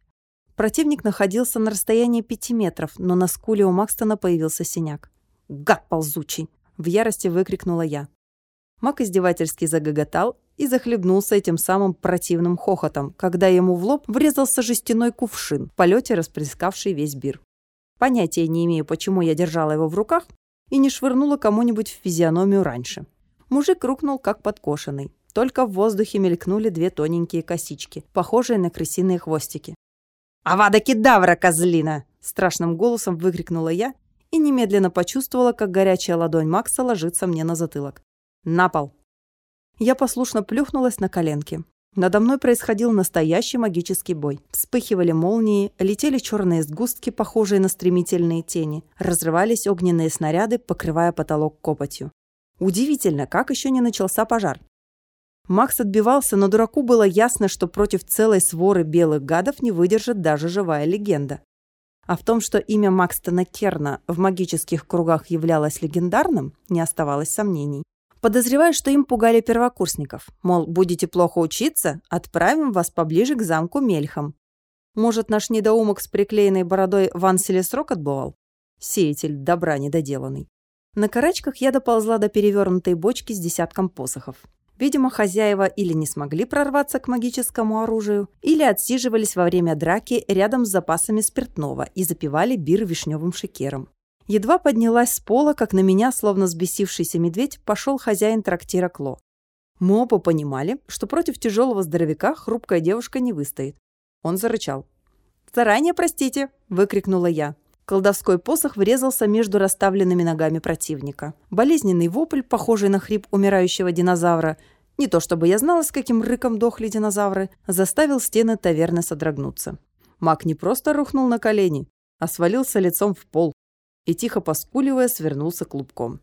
Противник находился на расстоянии пяти метров, но на скуле у Макстона появился синяк. «Гад ползучий!» – в ярости выкрикнула я. Мак издевательски загоготал и захлебнулся этим самым противным хохотом, когда ему в лоб врезался жестяной кувшин, в полете расплескавший весь бир. Понятия не имею, почему я держала его в руках и не швырнула кому-нибудь в физиономию раньше. Мужик рухнул, как подкошенный. Только в воздухе мелькнули две тоненькие косички, похожие на крысиные хвостики. «Авада кедавра, козлина!» – страшным голосом выкрикнула я и немедленно почувствовала, как горячая ладонь Макса ложится мне на затылок. «На пол!» Я послушно плюхнулась на коленки. Надо мной происходил настоящий магический бой. Вспыхивали молнии, летели черные сгустки, похожие на стремительные тени, разрывались огненные снаряды, покрывая потолок копотью. Удивительно, как еще не начался пожар. Макс отбивался, но дураку было ясно, что против целой своры белых гадов не выдержит даже живая легенда. А в том, что имя Макстона Керна в магических кругах являлось легендарным, не оставалось сомнений. Подозреваю, что им пугали первокурсников. Мол, будете плохо учиться, отправим вас поближе к замку Мельхам. Может, наш недоумок с приклеенной бородой Ван Селесрок отбывал? Сеятель добра недоделанный. На карачках я доползла до перевернутой бочки с десятком посохов. Видимо, хозяева или не смогли прорваться к магическому оружию, или отсиживались во время драки рядом с запасами спиртного и запивали бир вишневым шикером. Едва поднялась с пола, как на меня, словно сбесившийся медведь, пошел хозяин трактира Кло. Мы оба понимали, что против тяжелого здоровяка хрупкая девушка не выстоит. Он зарычал. «Заранее простите!» – выкрикнула я. Колдовской посох врезался между расставленными ногами противника. Болезненный вопль, похожий на хрип умирающего динозавра, не то чтобы я знала, с каким рыком дохли динозавры, заставил стены таверны содрогнуться. Маг не просто рухнул на колени, а свалился лицом в пол и, тихо поскуливая, свернулся клубком.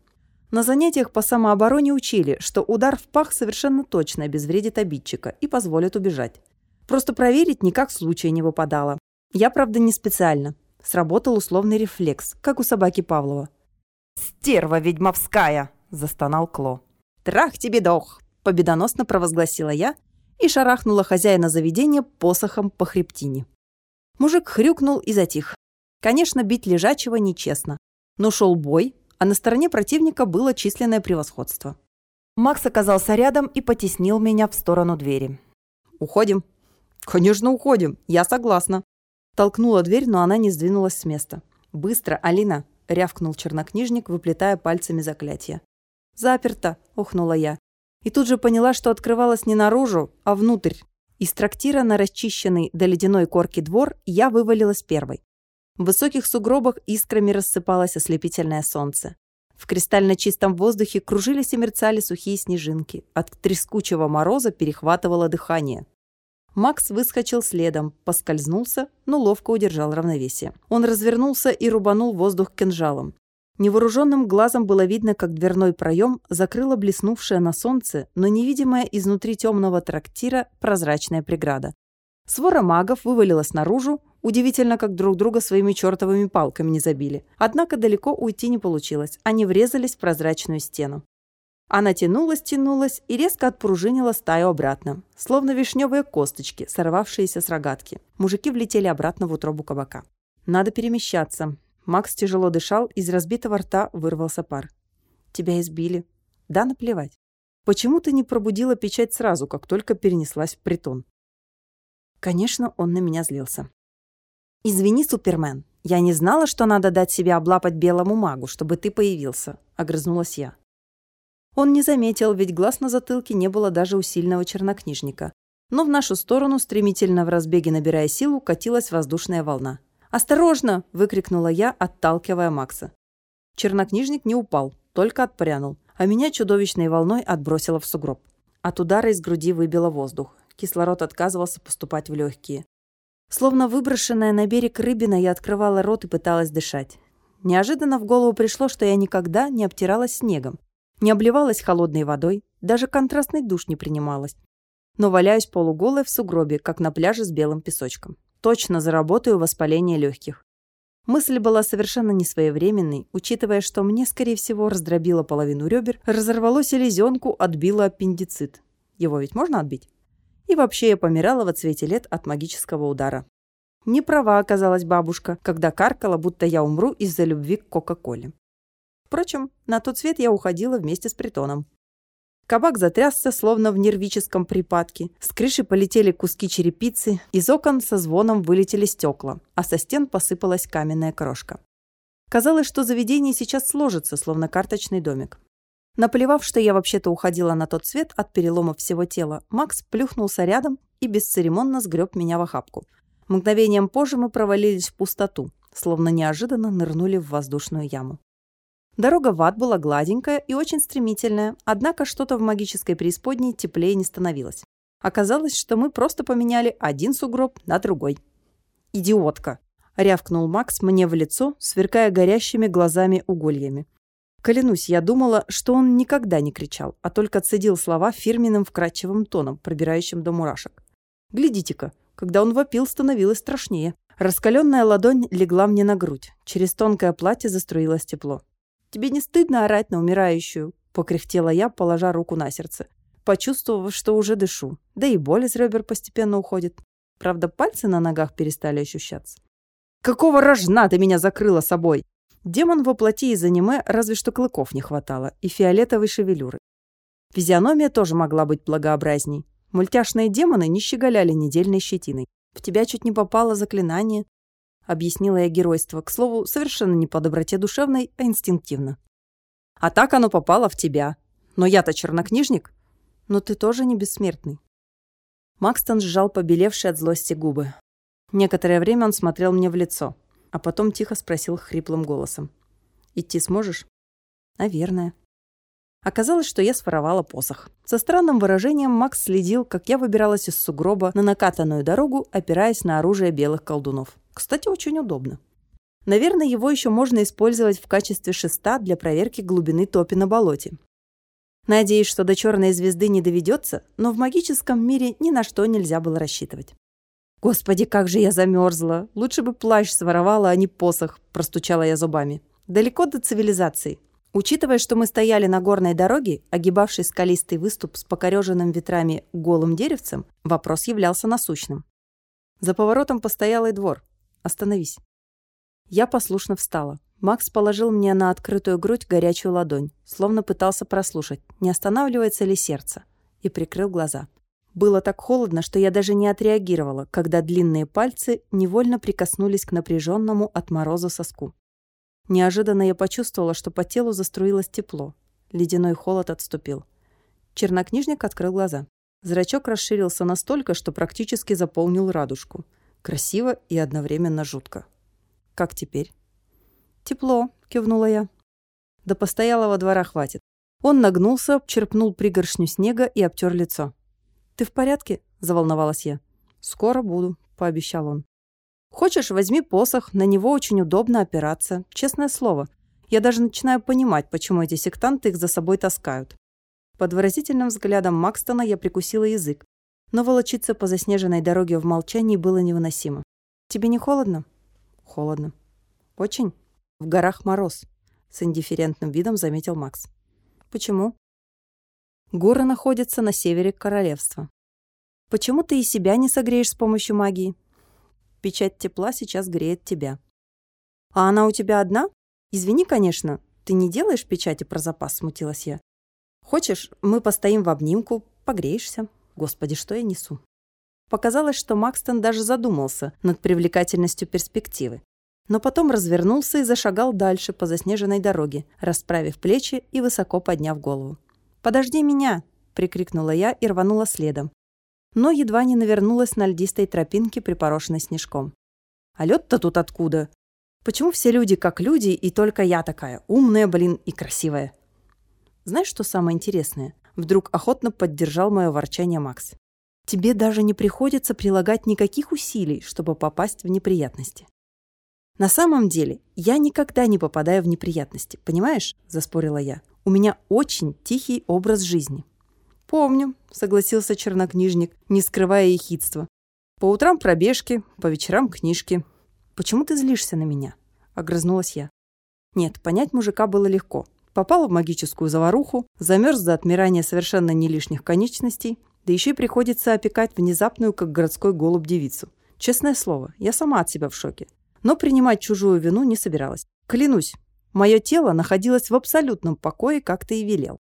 На занятиях по самообороне учили, что удар в пах совершенно точно обезвредит обидчика и позволит убежать. Просто проверить никак случая не выпадало. Я, правда, не специально. Сработал условный рефлекс, как у собаки Павлова. «Стерва ведьмовская!» – застонал Кло. «Трах тебе дох!» – победоносно провозгласила я и шарахнула хозяина заведения посохом по хребтине. Мужик хрюкнул и затих. Конечно, бить лежачего нечестно. Но шел бой, а на стороне противника было численное превосходство. Макс оказался рядом и потеснил меня в сторону двери. «Уходим?» «Конечно, уходим. Я согласна», Толкнула дверь, но она не сдвинулась с места. «Быстро, Алина!» — рявкнул чернокнижник, выплетая пальцами заклятие. «Заперто!» — ухнула я. И тут же поняла, что открывалась не наружу, а внутрь. Из трактира на расчищенный до ледяной корки двор я вывалилась первой. В высоких сугробах искрами рассыпалось ослепительное солнце. В кристально чистом воздухе кружились и мерцали сухие снежинки. От трескучего мороза перехватывало дыхание. Макс выскочил следом, поскользнулся, но ловко удержал равновесие. Он развернулся и рубанул воздух кинжалом. Невооруженным глазом было видно, как дверной проем закрыла блеснувшая на солнце, но невидимая изнутри темного трактира прозрачная преграда. Свора магов вывалилась наружу, удивительно, как друг друга своими чертовыми палками не забили. Однако далеко уйти не получилось, они врезались в прозрачную стену. Она тянулась, тянулась и резко отпружинила стаю обратно, словно вишневые косточки, сорвавшиеся с рогатки. Мужики влетели обратно в утробу кабака. «Надо перемещаться». Макс тяжело дышал, из разбитого рта вырвался пар. «Тебя избили». «Да, наплевать. Почему ты не пробудила печать сразу, как только перенеслась в притон?» Конечно, он на меня злился. «Извини, Супермен, я не знала, что надо дать себе облапать белому магу, чтобы ты появился», — огрызнулась я. Он не заметил, ведь глаз на затылке не было даже у сильного чернокнижника. Но в нашу сторону, стремительно в разбеге набирая силу, катилась воздушная волна. «Осторожно!» – выкрикнула я, отталкивая Макса. Чернокнижник не упал, только отпрянул, а меня чудовищной волной отбросило в сугроб. От удара из груди выбило воздух. Кислород отказывался поступать в легкие. Словно выброшенная на берег рыбина, я открывала рот и пыталась дышать. Неожиданно в голову пришло, что я никогда не обтиралась снегом, не обливалась холодной водой, даже контрастный душ не принималась. Но валяюсь полуголой в сугробе, как на пляже с белым песочком. Точно заработаю воспаление легких. Мысль была совершенно несвоевременной, учитывая, что мне, скорее всего, раздробило половину ребер, разорвало селезенку, отбило аппендицит. Его ведь можно отбить? И вообще я помирала во цвете лет от магического удара. Не права оказалась бабушка, когда каркала, будто я умру из-за любви к Кока-Коле. Впрочем, на тот свет я уходила вместе с притоном. Кабак затрясся, словно в нервическом припадке. С крыши полетели куски черепицы, из окон со звоном вылетели стекла, а со стен посыпалась каменная крошка. Казалось, что заведение сейчас сложится, словно карточный домик. Наплевав, что я вообще-то уходила на тот свет от перелома всего тела, Макс плюхнулся рядом и бесцеремонно сгреб меня в охапку. Мгновением позже мы провалились в пустоту, словно неожиданно нырнули в воздушную яму. Дорога в ад была гладенькая и очень стремительная, однако что-то в магической преисподней теплее не становилось. Оказалось, что мы просто поменяли один сугроб на другой. «Идиотка!» — рявкнул Макс мне в лицо, сверкая горящими глазами угольями. Клянусь, я думала, что он никогда не кричал, а только цедил слова фирменным вкрадчивым тоном, пробирающим до мурашек. Глядите-ка, когда он вопил, становилось страшнее. Раскаленная ладонь легла мне на грудь. Через тонкое платье заструилось тепло. «Тебе не стыдно орать на умирающую?» — покряхтела я, положа руку на сердце, почувствовав, что уже дышу. Да и боль из ребер постепенно уходит. Правда, пальцы на ногах перестали ощущаться. «Какого рожна ты меня закрыла собой?» Демон воплоти из аниме разве что клыков не хватало и фиолетовой шевелюры. Физиономия тоже могла быть благообразней. Мультяшные демоны не щеголяли недельной щетиной. В тебя чуть не попало заклинание, объяснила я геройство, к слову, совершенно не по доброте душевной, а инстинктивно. А так оно попало в тебя. Но я-то чернокнижник. Но ты тоже не бессмертный. Макстон сжал побелевшие от злости губы. Некоторое время он смотрел мне в лицо а потом тихо спросил хриплым голосом. «Идти сможешь?» «Наверное». Оказалось, что я своровала посох. Со странным выражением Макс следил, как я выбиралась из сугроба на накатанную дорогу, опираясь на оружие белых колдунов. Кстати, очень удобно. Наверное, его еще можно использовать в качестве шеста для проверки глубины топи на болоте. Надеюсь, что до черной звезды не доведется, но в магическом мире ни на что нельзя было рассчитывать. «Господи, как же я замерзла! Лучше бы плащ своровала, а не посох», – простучала я зубами. «Далеко до цивилизации». Учитывая, что мы стояли на горной дороге, огибавшей скалистый выступ с покореженным ветрами голым деревцем, вопрос являлся насущным. За поворотом постоялый двор. Остановись. Я послушно встала. Макс положил мне на открытую грудь горячую ладонь, словно пытался прослушать, не останавливается ли сердце, и прикрыл глаза. Было так холодно, что я даже не отреагировала, когда длинные пальцы невольно прикоснулись к напряженному от мороза соску. Неожиданно я почувствовала, что по телу заструилось тепло. Ледяной холод отступил. Чернокнижник открыл глаза. Зрачок расширился настолько, что практически заполнил радужку. Красиво и одновременно жутко. «Как теперь?» «Тепло», — кивнула я. До постоялого двора хватит. Он нагнулся, черпнул пригоршню снега и обтер лицо. «Ты в порядке?» – заволновалась я. «Скоро буду», – пообещал он. «Хочешь, возьми посох, на него очень удобно опираться. Честное слово. Я даже начинаю понимать, почему эти сектанты их за собой таскают». Под выразительным взглядом Макстона я прикусила язык. Но волочиться по заснеженной дороге в молчании было невыносимо. «Тебе не холодно?» «Холодно». «Очень?» «В горах мороз», — с индифферентным видом заметил Макс. «Почему?» Горы находятся на севере королевства. Почему ты и себя не согреешь с помощью магии? Печать тепла сейчас греет тебя. А она у тебя одна? Извини, конечно, ты не делаешь печати про запас, смутилась я. Хочешь, мы постоим в обнимку, погреешься? Господи, что я несу? Показалось, что Макстон даже задумался над привлекательностью перспективы. Но потом развернулся и зашагал дальше по заснеженной дороге, расправив плечи и высоко подняв голову. «Подожди меня!» – прикрикнула я и рванула следом. Но едва не навернулась на льдистой тропинке, припорошенной снежком. «А лед-то тут откуда? Почему все люди как люди, и только я такая, умная, блин, и красивая?» Знаешь, что самое интересное? Вдруг охотно поддержал мое ворчание Макс. тебе даже не приходится прилагать никаких усилий, чтобы попасть в неприятности. На самом деле, я никогда не попадаю в неприятности, понимаешь? Заспорила я. У меня очень тихий образ жизни. Помню, согласился чернокнижник, не скрывая ехидства. По утрам пробежки, по вечерам книжки. Почему ты злишься на меня? Огрызнулась я. Нет, понять мужика было легко. Попал в магическую заваруху, замерз до отмирания совершенно не лишних конечностей, да еще и приходится опекать внезапную, как городской голубь, девицу. Честное слово, я сама от себя в шоке но принимать чужую вину не собиралась. Клянусь, мое тело находилось в абсолютном покое, как ты и велел.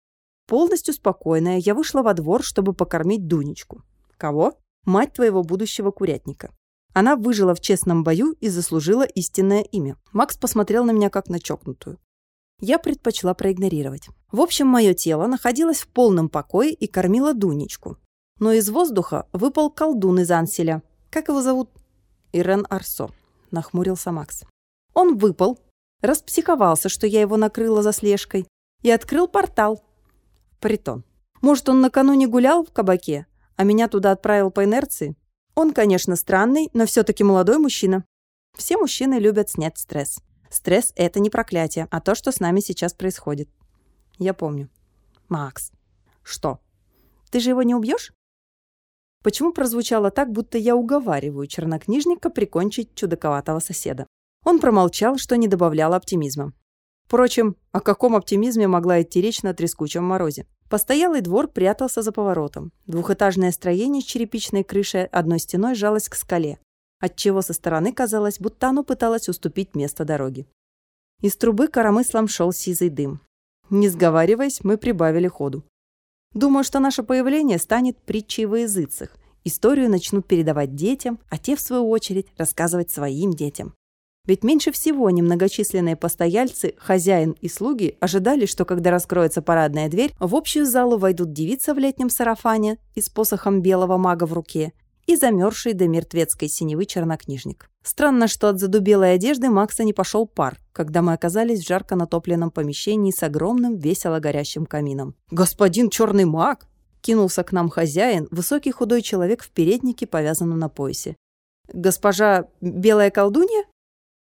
Полностью спокойная, я вышла во двор, чтобы покормить Дунечку. Кого? Мать твоего будущего курятника. Она выжила в честном бою и заслужила истинное имя. Макс посмотрел на меня как на чокнутую. Я предпочла проигнорировать. В общем, мое тело находилось в полном покое и кормило Дунечку. Но из воздуха выпал колдун из Анселя. Как его зовут? Ирен Арсо нахмурился Макс. Он выпал, распсиховался, что я его накрыла за слежкой, и открыл портал. Притон. Может, он накануне гулял в кабаке, а меня туда отправил по инерции? Он, конечно, странный, но все-таки молодой мужчина. Все мужчины любят снять стресс. Стресс – это не проклятие, а то, что с нами сейчас происходит. Я помню. Макс. Что? Ты же его не убьешь? Почему прозвучало так, будто я уговариваю чернокнижника прикончить чудаковатого соседа? Он промолчал, что не добавляло оптимизма. Впрочем, о каком оптимизме могла идти речь на трескучем морозе? Постоялый двор прятался за поворотом. Двухэтажное строение с черепичной крышей одной стеной жалось к скале, отчего со стороны казалось, будто оно пыталось уступить место дороге. Из трубы коромыслом шел сизый дым. Не сговариваясь, мы прибавили ходу. Думаю, что наше появление станет притчей во языцах. Историю начнут передавать детям, а те, в свою очередь, рассказывать своим детям. Ведь меньше всего немногочисленные постояльцы, хозяин и слуги ожидали, что когда раскроется парадная дверь, в общую залу войдут девица в летнем сарафане и с посохом белого мага в руке и замерзший до мертвецкой синевы чернокнижник. Странно, что от задубелой одежды Макса не пошел пар, когда мы оказались в жарко натопленном помещении с огромным весело горящим камином. «Господин черный маг!» Кинулся к нам хозяин, высокий худой человек в переднике, повязанном на поясе. «Госпожа белая колдунья?»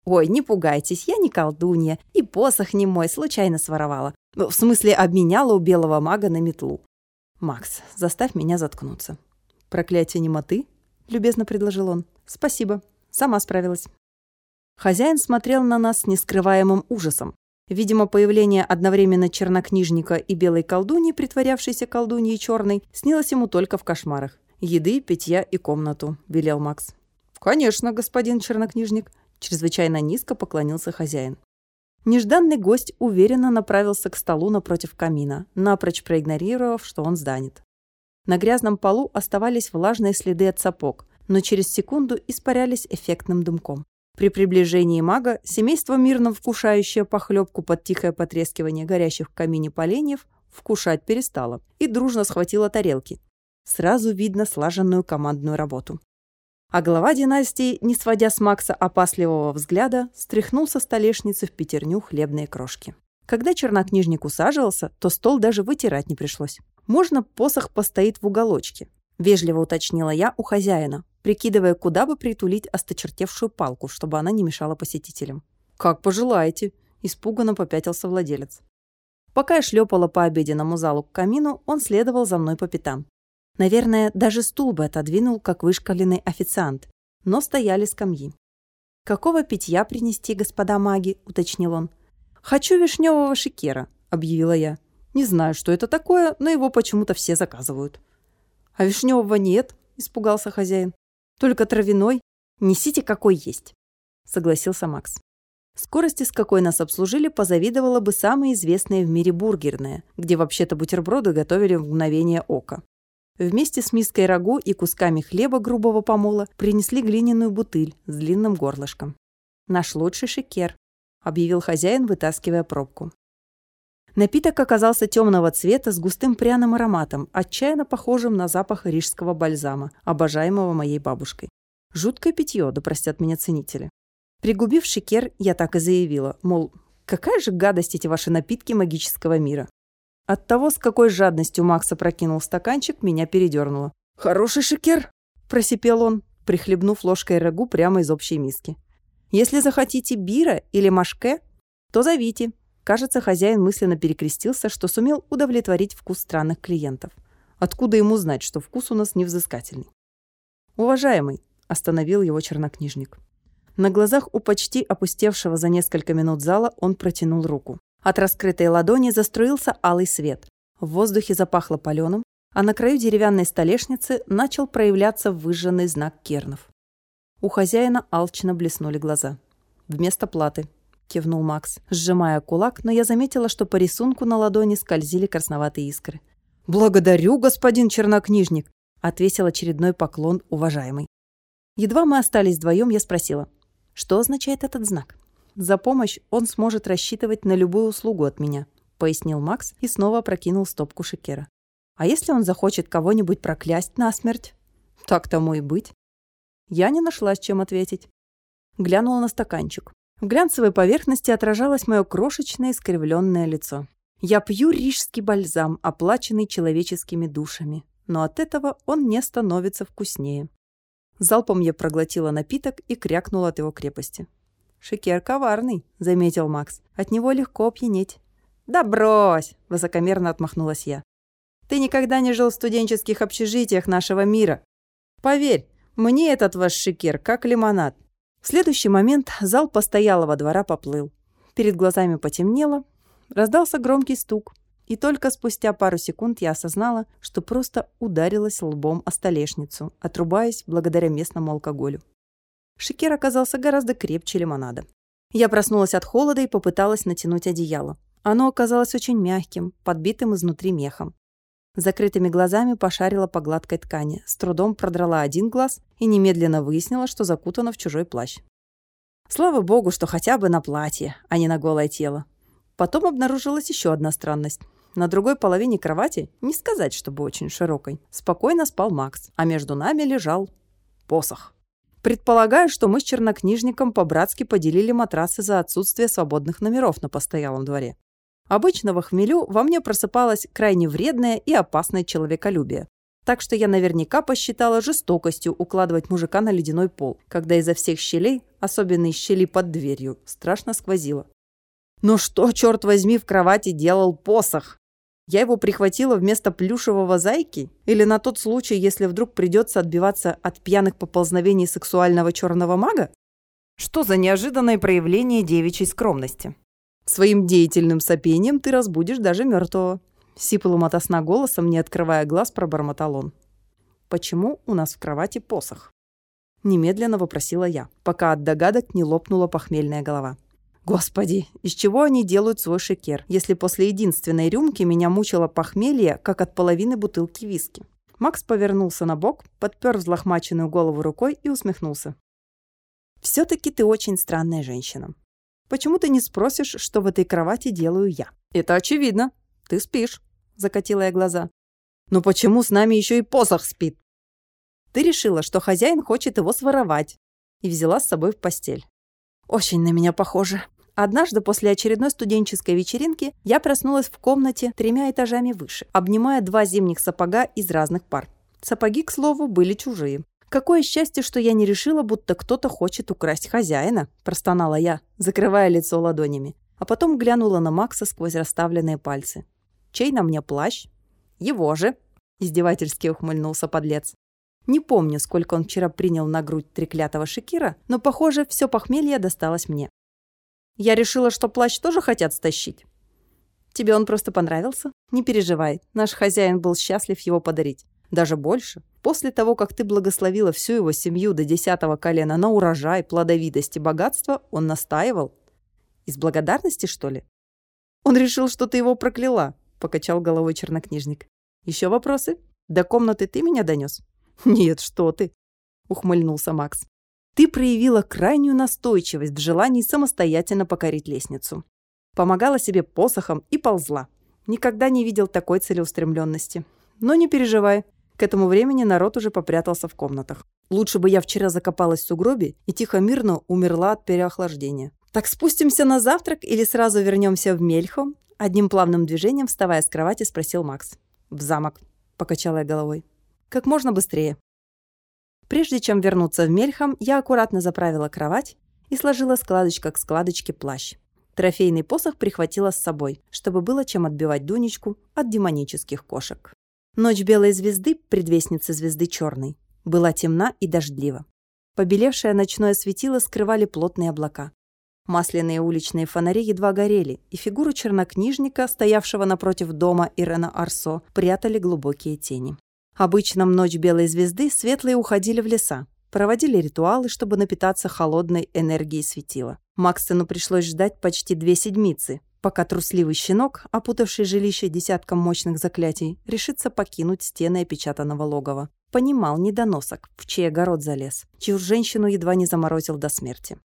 «Ой, не пугайтесь, я не колдунья, и посох не мой, случайно своровала. В смысле, обменяла у белого мага на метлу». «Макс, заставь меня заткнуться». «Проклятие немоты?» — любезно предложил он. «Спасибо, сама справилась». Хозяин смотрел на нас с нескрываемым ужасом. Видимо, появление одновременно чернокнижника и белой колдуньи, притворявшейся колдуньей черной, снилось ему только в кошмарах. «Еды, питья и комнату», — велел Макс. «Конечно, господин чернокнижник», — чрезвычайно низко поклонился хозяин. Нежданный гость уверенно направился к столу напротив камина, напрочь проигнорировав, что он сданет. На грязном полу оставались влажные следы от сапог, но через секунду испарялись эффектным дымком. При приближении мага семейство, мирно вкушающее похлебку под тихое потрескивание горящих в камине поленьев, вкушать перестало и дружно схватило тарелки. Сразу видно слаженную командную работу. А глава династии, не сводя с Макса опасливого взгляда, стряхнул со столешницы в пятерню хлебные крошки. Когда чернокнижник усаживался, то стол даже вытирать не пришлось. Можно посох постоит в уголочке. Вежливо уточнила я у хозяина, прикидывая, куда бы притулить осточертевшую палку, чтобы она не мешала посетителям. «Как пожелаете», – испуганно попятился владелец. Пока я шлепала по обеденному залу к камину, он следовал за мной по пятам. Наверное, даже стул бы отодвинул, как вышкаленный официант. Но стояли скамьи. «Какого питья принести, господа маги?» – уточнил он. «Хочу вишневого шикера», – объявила я. «Не знаю, что это такое, но его почему-то все заказывают». «А вишневого нет», – испугался хозяин. «Только травяной. Несите, какой есть», – согласился Макс. Скорости, с какой нас обслужили, позавидовала бы самая известная в мире бургерная, где вообще-то бутерброды готовили в мгновение ока. Вместе с миской рагу и кусками хлеба грубого помола принесли глиняную бутыль с длинным горлышком. «Наш лучший шикер», объявил хозяин, вытаскивая пробку. Напиток оказался темного цвета с густым пряным ароматом, отчаянно похожим на запах рижского бальзама, обожаемого моей бабушкой. Жуткое питье, да простят меня ценители. Пригубив шикер, я так и заявила, мол, какая же гадость эти ваши напитки магического мира. От того, с какой жадностью Макса прокинул стаканчик, меня передернуло. «Хороший шикер!» – просипел он, прихлебнув ложкой рагу прямо из общей миски. «Если захотите бира или машке, то зовите». Кажется, хозяин мысленно перекрестился, что сумел удовлетворить вкус странных клиентов. Откуда ему знать, что вкус у нас невзыскательный? «Уважаемый», – остановил его чернокнижник. На глазах у почти опустевшего за несколько минут зала он протянул руку. От раскрытой ладони заструился алый свет. В воздухе запахло паленым, а на краю деревянной столешницы начал проявляться выжженный знак кернов. У хозяина алчно блеснули глаза. «Вместо платы», — кивнул Макс, сжимая кулак, но я заметила, что по рисунку на ладони скользили красноватые искры. «Благодарю, господин чернокнижник!» — отвесил очередной поклон уважаемый. Едва мы остались вдвоем, я спросила, что означает этот знак? За помощь он сможет рассчитывать на любую услугу от меня, пояснил Макс и снова прокинул стопку шекера. А если он захочет кого-нибудь проклясть насмерть? Так тому и быть. Я не нашла, с чем ответить. Глянула на стаканчик. В глянцевой поверхности отражалось мое крошечное искривленное лицо. Я пью рижский бальзам, оплаченный человеческими душами. Но от этого он не становится вкуснее. Залпом я проглотила напиток и крякнула от его крепости. «Шекер коварный», — заметил Макс. «От него легко опьянеть». «Да брось!» — высокомерно отмахнулась я. Ты никогда не жил в студенческих общежитиях нашего мира. Поверь, мне этот ваш шикер как лимонад. В следующий момент зал постоялого двора поплыл. Перед глазами потемнело, раздался громкий стук. И только спустя пару секунд я осознала, что просто ударилась лбом о столешницу, отрубаясь благодаря местному алкоголю. Шикер оказался гораздо крепче лимонада. Я проснулась от холода и попыталась натянуть одеяло. Оно оказалось очень мягким, подбитым изнутри мехом. Закрытыми глазами пошарила по гладкой ткани, с трудом продрала один глаз и немедленно выяснила, что закутана в чужой плащ. Слава богу, что хотя бы на платье, а не на голое тело. Потом обнаружилась еще одна странность. На другой половине кровати, не сказать, чтобы очень широкой, спокойно спал Макс, а между нами лежал посох. Предполагаю, что мы с чернокнижником по-братски поделили матрасы за отсутствие свободных номеров на постоялом дворе. Обычно в хмелю во мне просыпалось крайне вредное и опасное человеколюбие. Так что я наверняка посчитала жестокостью укладывать мужика на ледяной пол, когда изо всех щелей, особенно из щели под дверью, страшно сквозило. Но что, черт возьми, в кровати делал посох? Я его прихватила вместо плюшевого зайки? Или на тот случай, если вдруг придется отбиваться от пьяных поползновений сексуального черного мага? Что за неожиданное проявление девичьей скромности? Своим деятельным сопением ты разбудишь даже мертвого. Сиплым ото голосом, не открывая глаз, пробормотал он. «Почему у нас в кровати посох?» Немедленно вопросила я, пока от догадок не лопнула похмельная голова. Господи, из чего они делают свой шекер, если после единственной рюмки меня мучило похмелье, как от половины бутылки виски? Макс повернулся на бок, подпер взлохмаченную голову рукой и усмехнулся. «Все-таки ты очень странная женщина. Почему ты не спросишь, что в этой кровати делаю я? Это очевидно. Ты спишь, закатила я глаза. Но почему с нами еще и посох спит? Ты решила, что хозяин хочет его своровать и взяла с собой в постель. Очень на меня похоже. Однажды после очередной студенческой вечеринки я проснулась в комнате тремя этажами выше, обнимая два зимних сапога из разных пар. Сапоги, к слову, были чужие. «Какое счастье, что я не решила, будто кто-то хочет украсть хозяина», – простонала я, закрывая лицо ладонями. А потом глянула на Макса сквозь расставленные пальцы. «Чей на мне плащ?» «Его же», – издевательски ухмыльнулся подлец. Не помню, сколько он вчера принял на грудь треклятого Шекира, но, похоже, все похмелье досталось мне. Я решила, что плащ тоже хотят стащить. Тебе он просто понравился? Не переживай, наш хозяин был счастлив его подарить. Даже больше. После того, как ты благословила всю его семью до десятого колена на урожай, плодовитость и богатство, он настаивал. Из благодарности, что ли? Он решил, что ты его прокляла, покачал головой чернокнижник. Еще вопросы? До комнаты ты меня донес? Нет, что ты, ухмыльнулся Макс. Ты проявила крайнюю настойчивость в желании самостоятельно покорить лестницу. Помогала себе посохом и ползла. Никогда не видел такой целеустремленности. Но не переживай, к этому времени народ уже попрятался в комнатах. Лучше бы я вчера закопалась в сугробе и тихо-мирно умерла от переохлаждения. Так спустимся на завтрак или сразу вернемся в Мельхо? Одним плавным движением, вставая с кровати, спросил Макс. В замок, покачала я головой. Как можно быстрее. Прежде чем вернуться в Мельхам, я аккуратно заправила кровать и сложила складочка к складочке плащ. Трофейный посох прихватила с собой, чтобы было чем отбивать Дунечку от демонических кошек. Ночь белой звезды, предвестницы звезды черной, была темна и дождлива. Побелевшее ночное светило скрывали плотные облака. Масляные уличные фонари едва горели, и фигуру чернокнижника, стоявшего напротив дома Ирена Арсо, прятали глубокие тени. Обычно ночь белой звезды светлые уходили в леса, проводили ритуалы, чтобы напитаться холодной энергией светила. Макстену пришлось ждать почти две седмицы, пока трусливый щенок, опутавший жилище десятком мощных заклятий, решится покинуть стены опечатанного логова. Понимал недоносок, в чей огород залез, чью женщину едва не заморозил до смерти.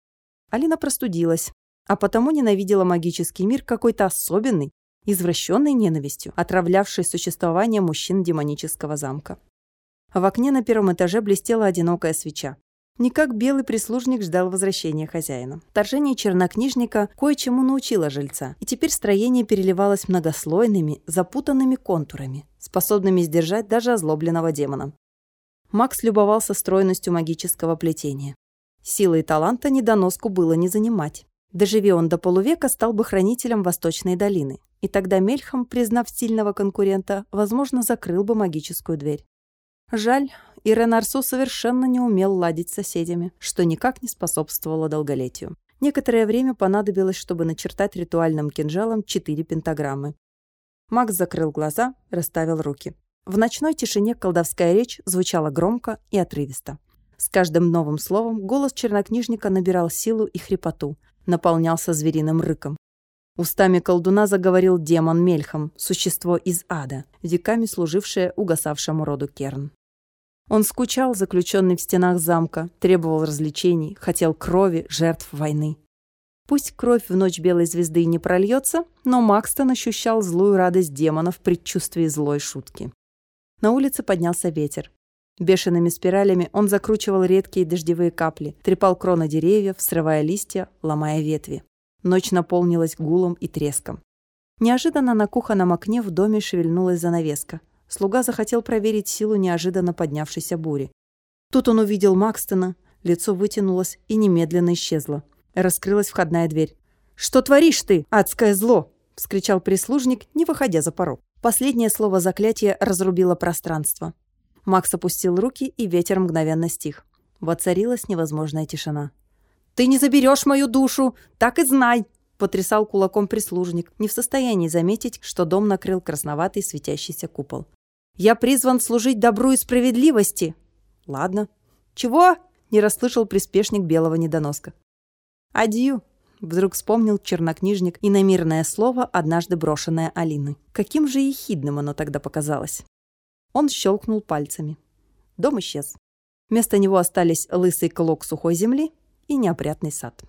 Алина простудилась, а потому ненавидела магический мир какой-то особенный, извращенной ненавистью, отравлявшей существование мужчин демонического замка. В окне на первом этаже блестела одинокая свеча. Никак белый прислужник ждал возвращения хозяина. Торжение чернокнижника кое-чему научило жильца, и теперь строение переливалось многослойными, запутанными контурами, способными сдержать даже озлобленного демона. Макс любовался стройностью магического плетения. Силы и таланта недоноску было не занимать. Доживи он до полувека, стал бы хранителем Восточной долины, и тогда Мельхам, признав сильного конкурента, возможно, закрыл бы магическую дверь. Жаль, Ирен Арсу совершенно не умел ладить с соседями, что никак не способствовало долголетию. Некоторое время понадобилось, чтобы начертать ритуальным кинжалом четыре пентаграммы. Макс закрыл глаза, расставил руки. В ночной тишине колдовская речь звучала громко и отрывисто. С каждым новым словом голос чернокнижника набирал силу и хрипоту, наполнялся звериным рыком. Устами колдуна заговорил демон Мельхам, существо из ада, веками служившее угасавшему роду Керн. Он скучал, заключенный в стенах замка, требовал развлечений, хотел крови, жертв войны. Пусть кровь в ночь белой звезды не прольется, но Макстон ощущал злую радость демона в предчувствии злой шутки. На улице поднялся ветер. Бешеными спиралями он закручивал редкие дождевые капли, трепал кроны деревьев, срывая листья, ломая ветви. Ночь наполнилась гулом и треском. Неожиданно на кухонном окне в доме шевельнулась занавеска. Слуга захотел проверить силу неожиданно поднявшейся бури. Тут он увидел Макстона, лицо вытянулось и немедленно исчезло. Раскрылась входная дверь. «Что творишь ты, адское зло?» – вскричал прислужник, не выходя за порог. Последнее слово заклятия разрубило пространство. Макс опустил руки, и ветер мгновенно стих. Воцарилась невозможная тишина. «Ты не заберешь мою душу! Так и знай!» Потрясал кулаком прислужник, не в состоянии заметить, что дом накрыл красноватый светящийся купол. Я призван служить добру и справедливости. Ладно. Чего? Не расслышал приспешник белого недоноска. Адью. Вдруг вспомнил чернокнижник иномирное слово, однажды брошенное Алиной. Каким же ехидным оно тогда показалось. Он щелкнул пальцами. Дом исчез. Вместо него остались лысый клок сухой земли и неопрятный сад.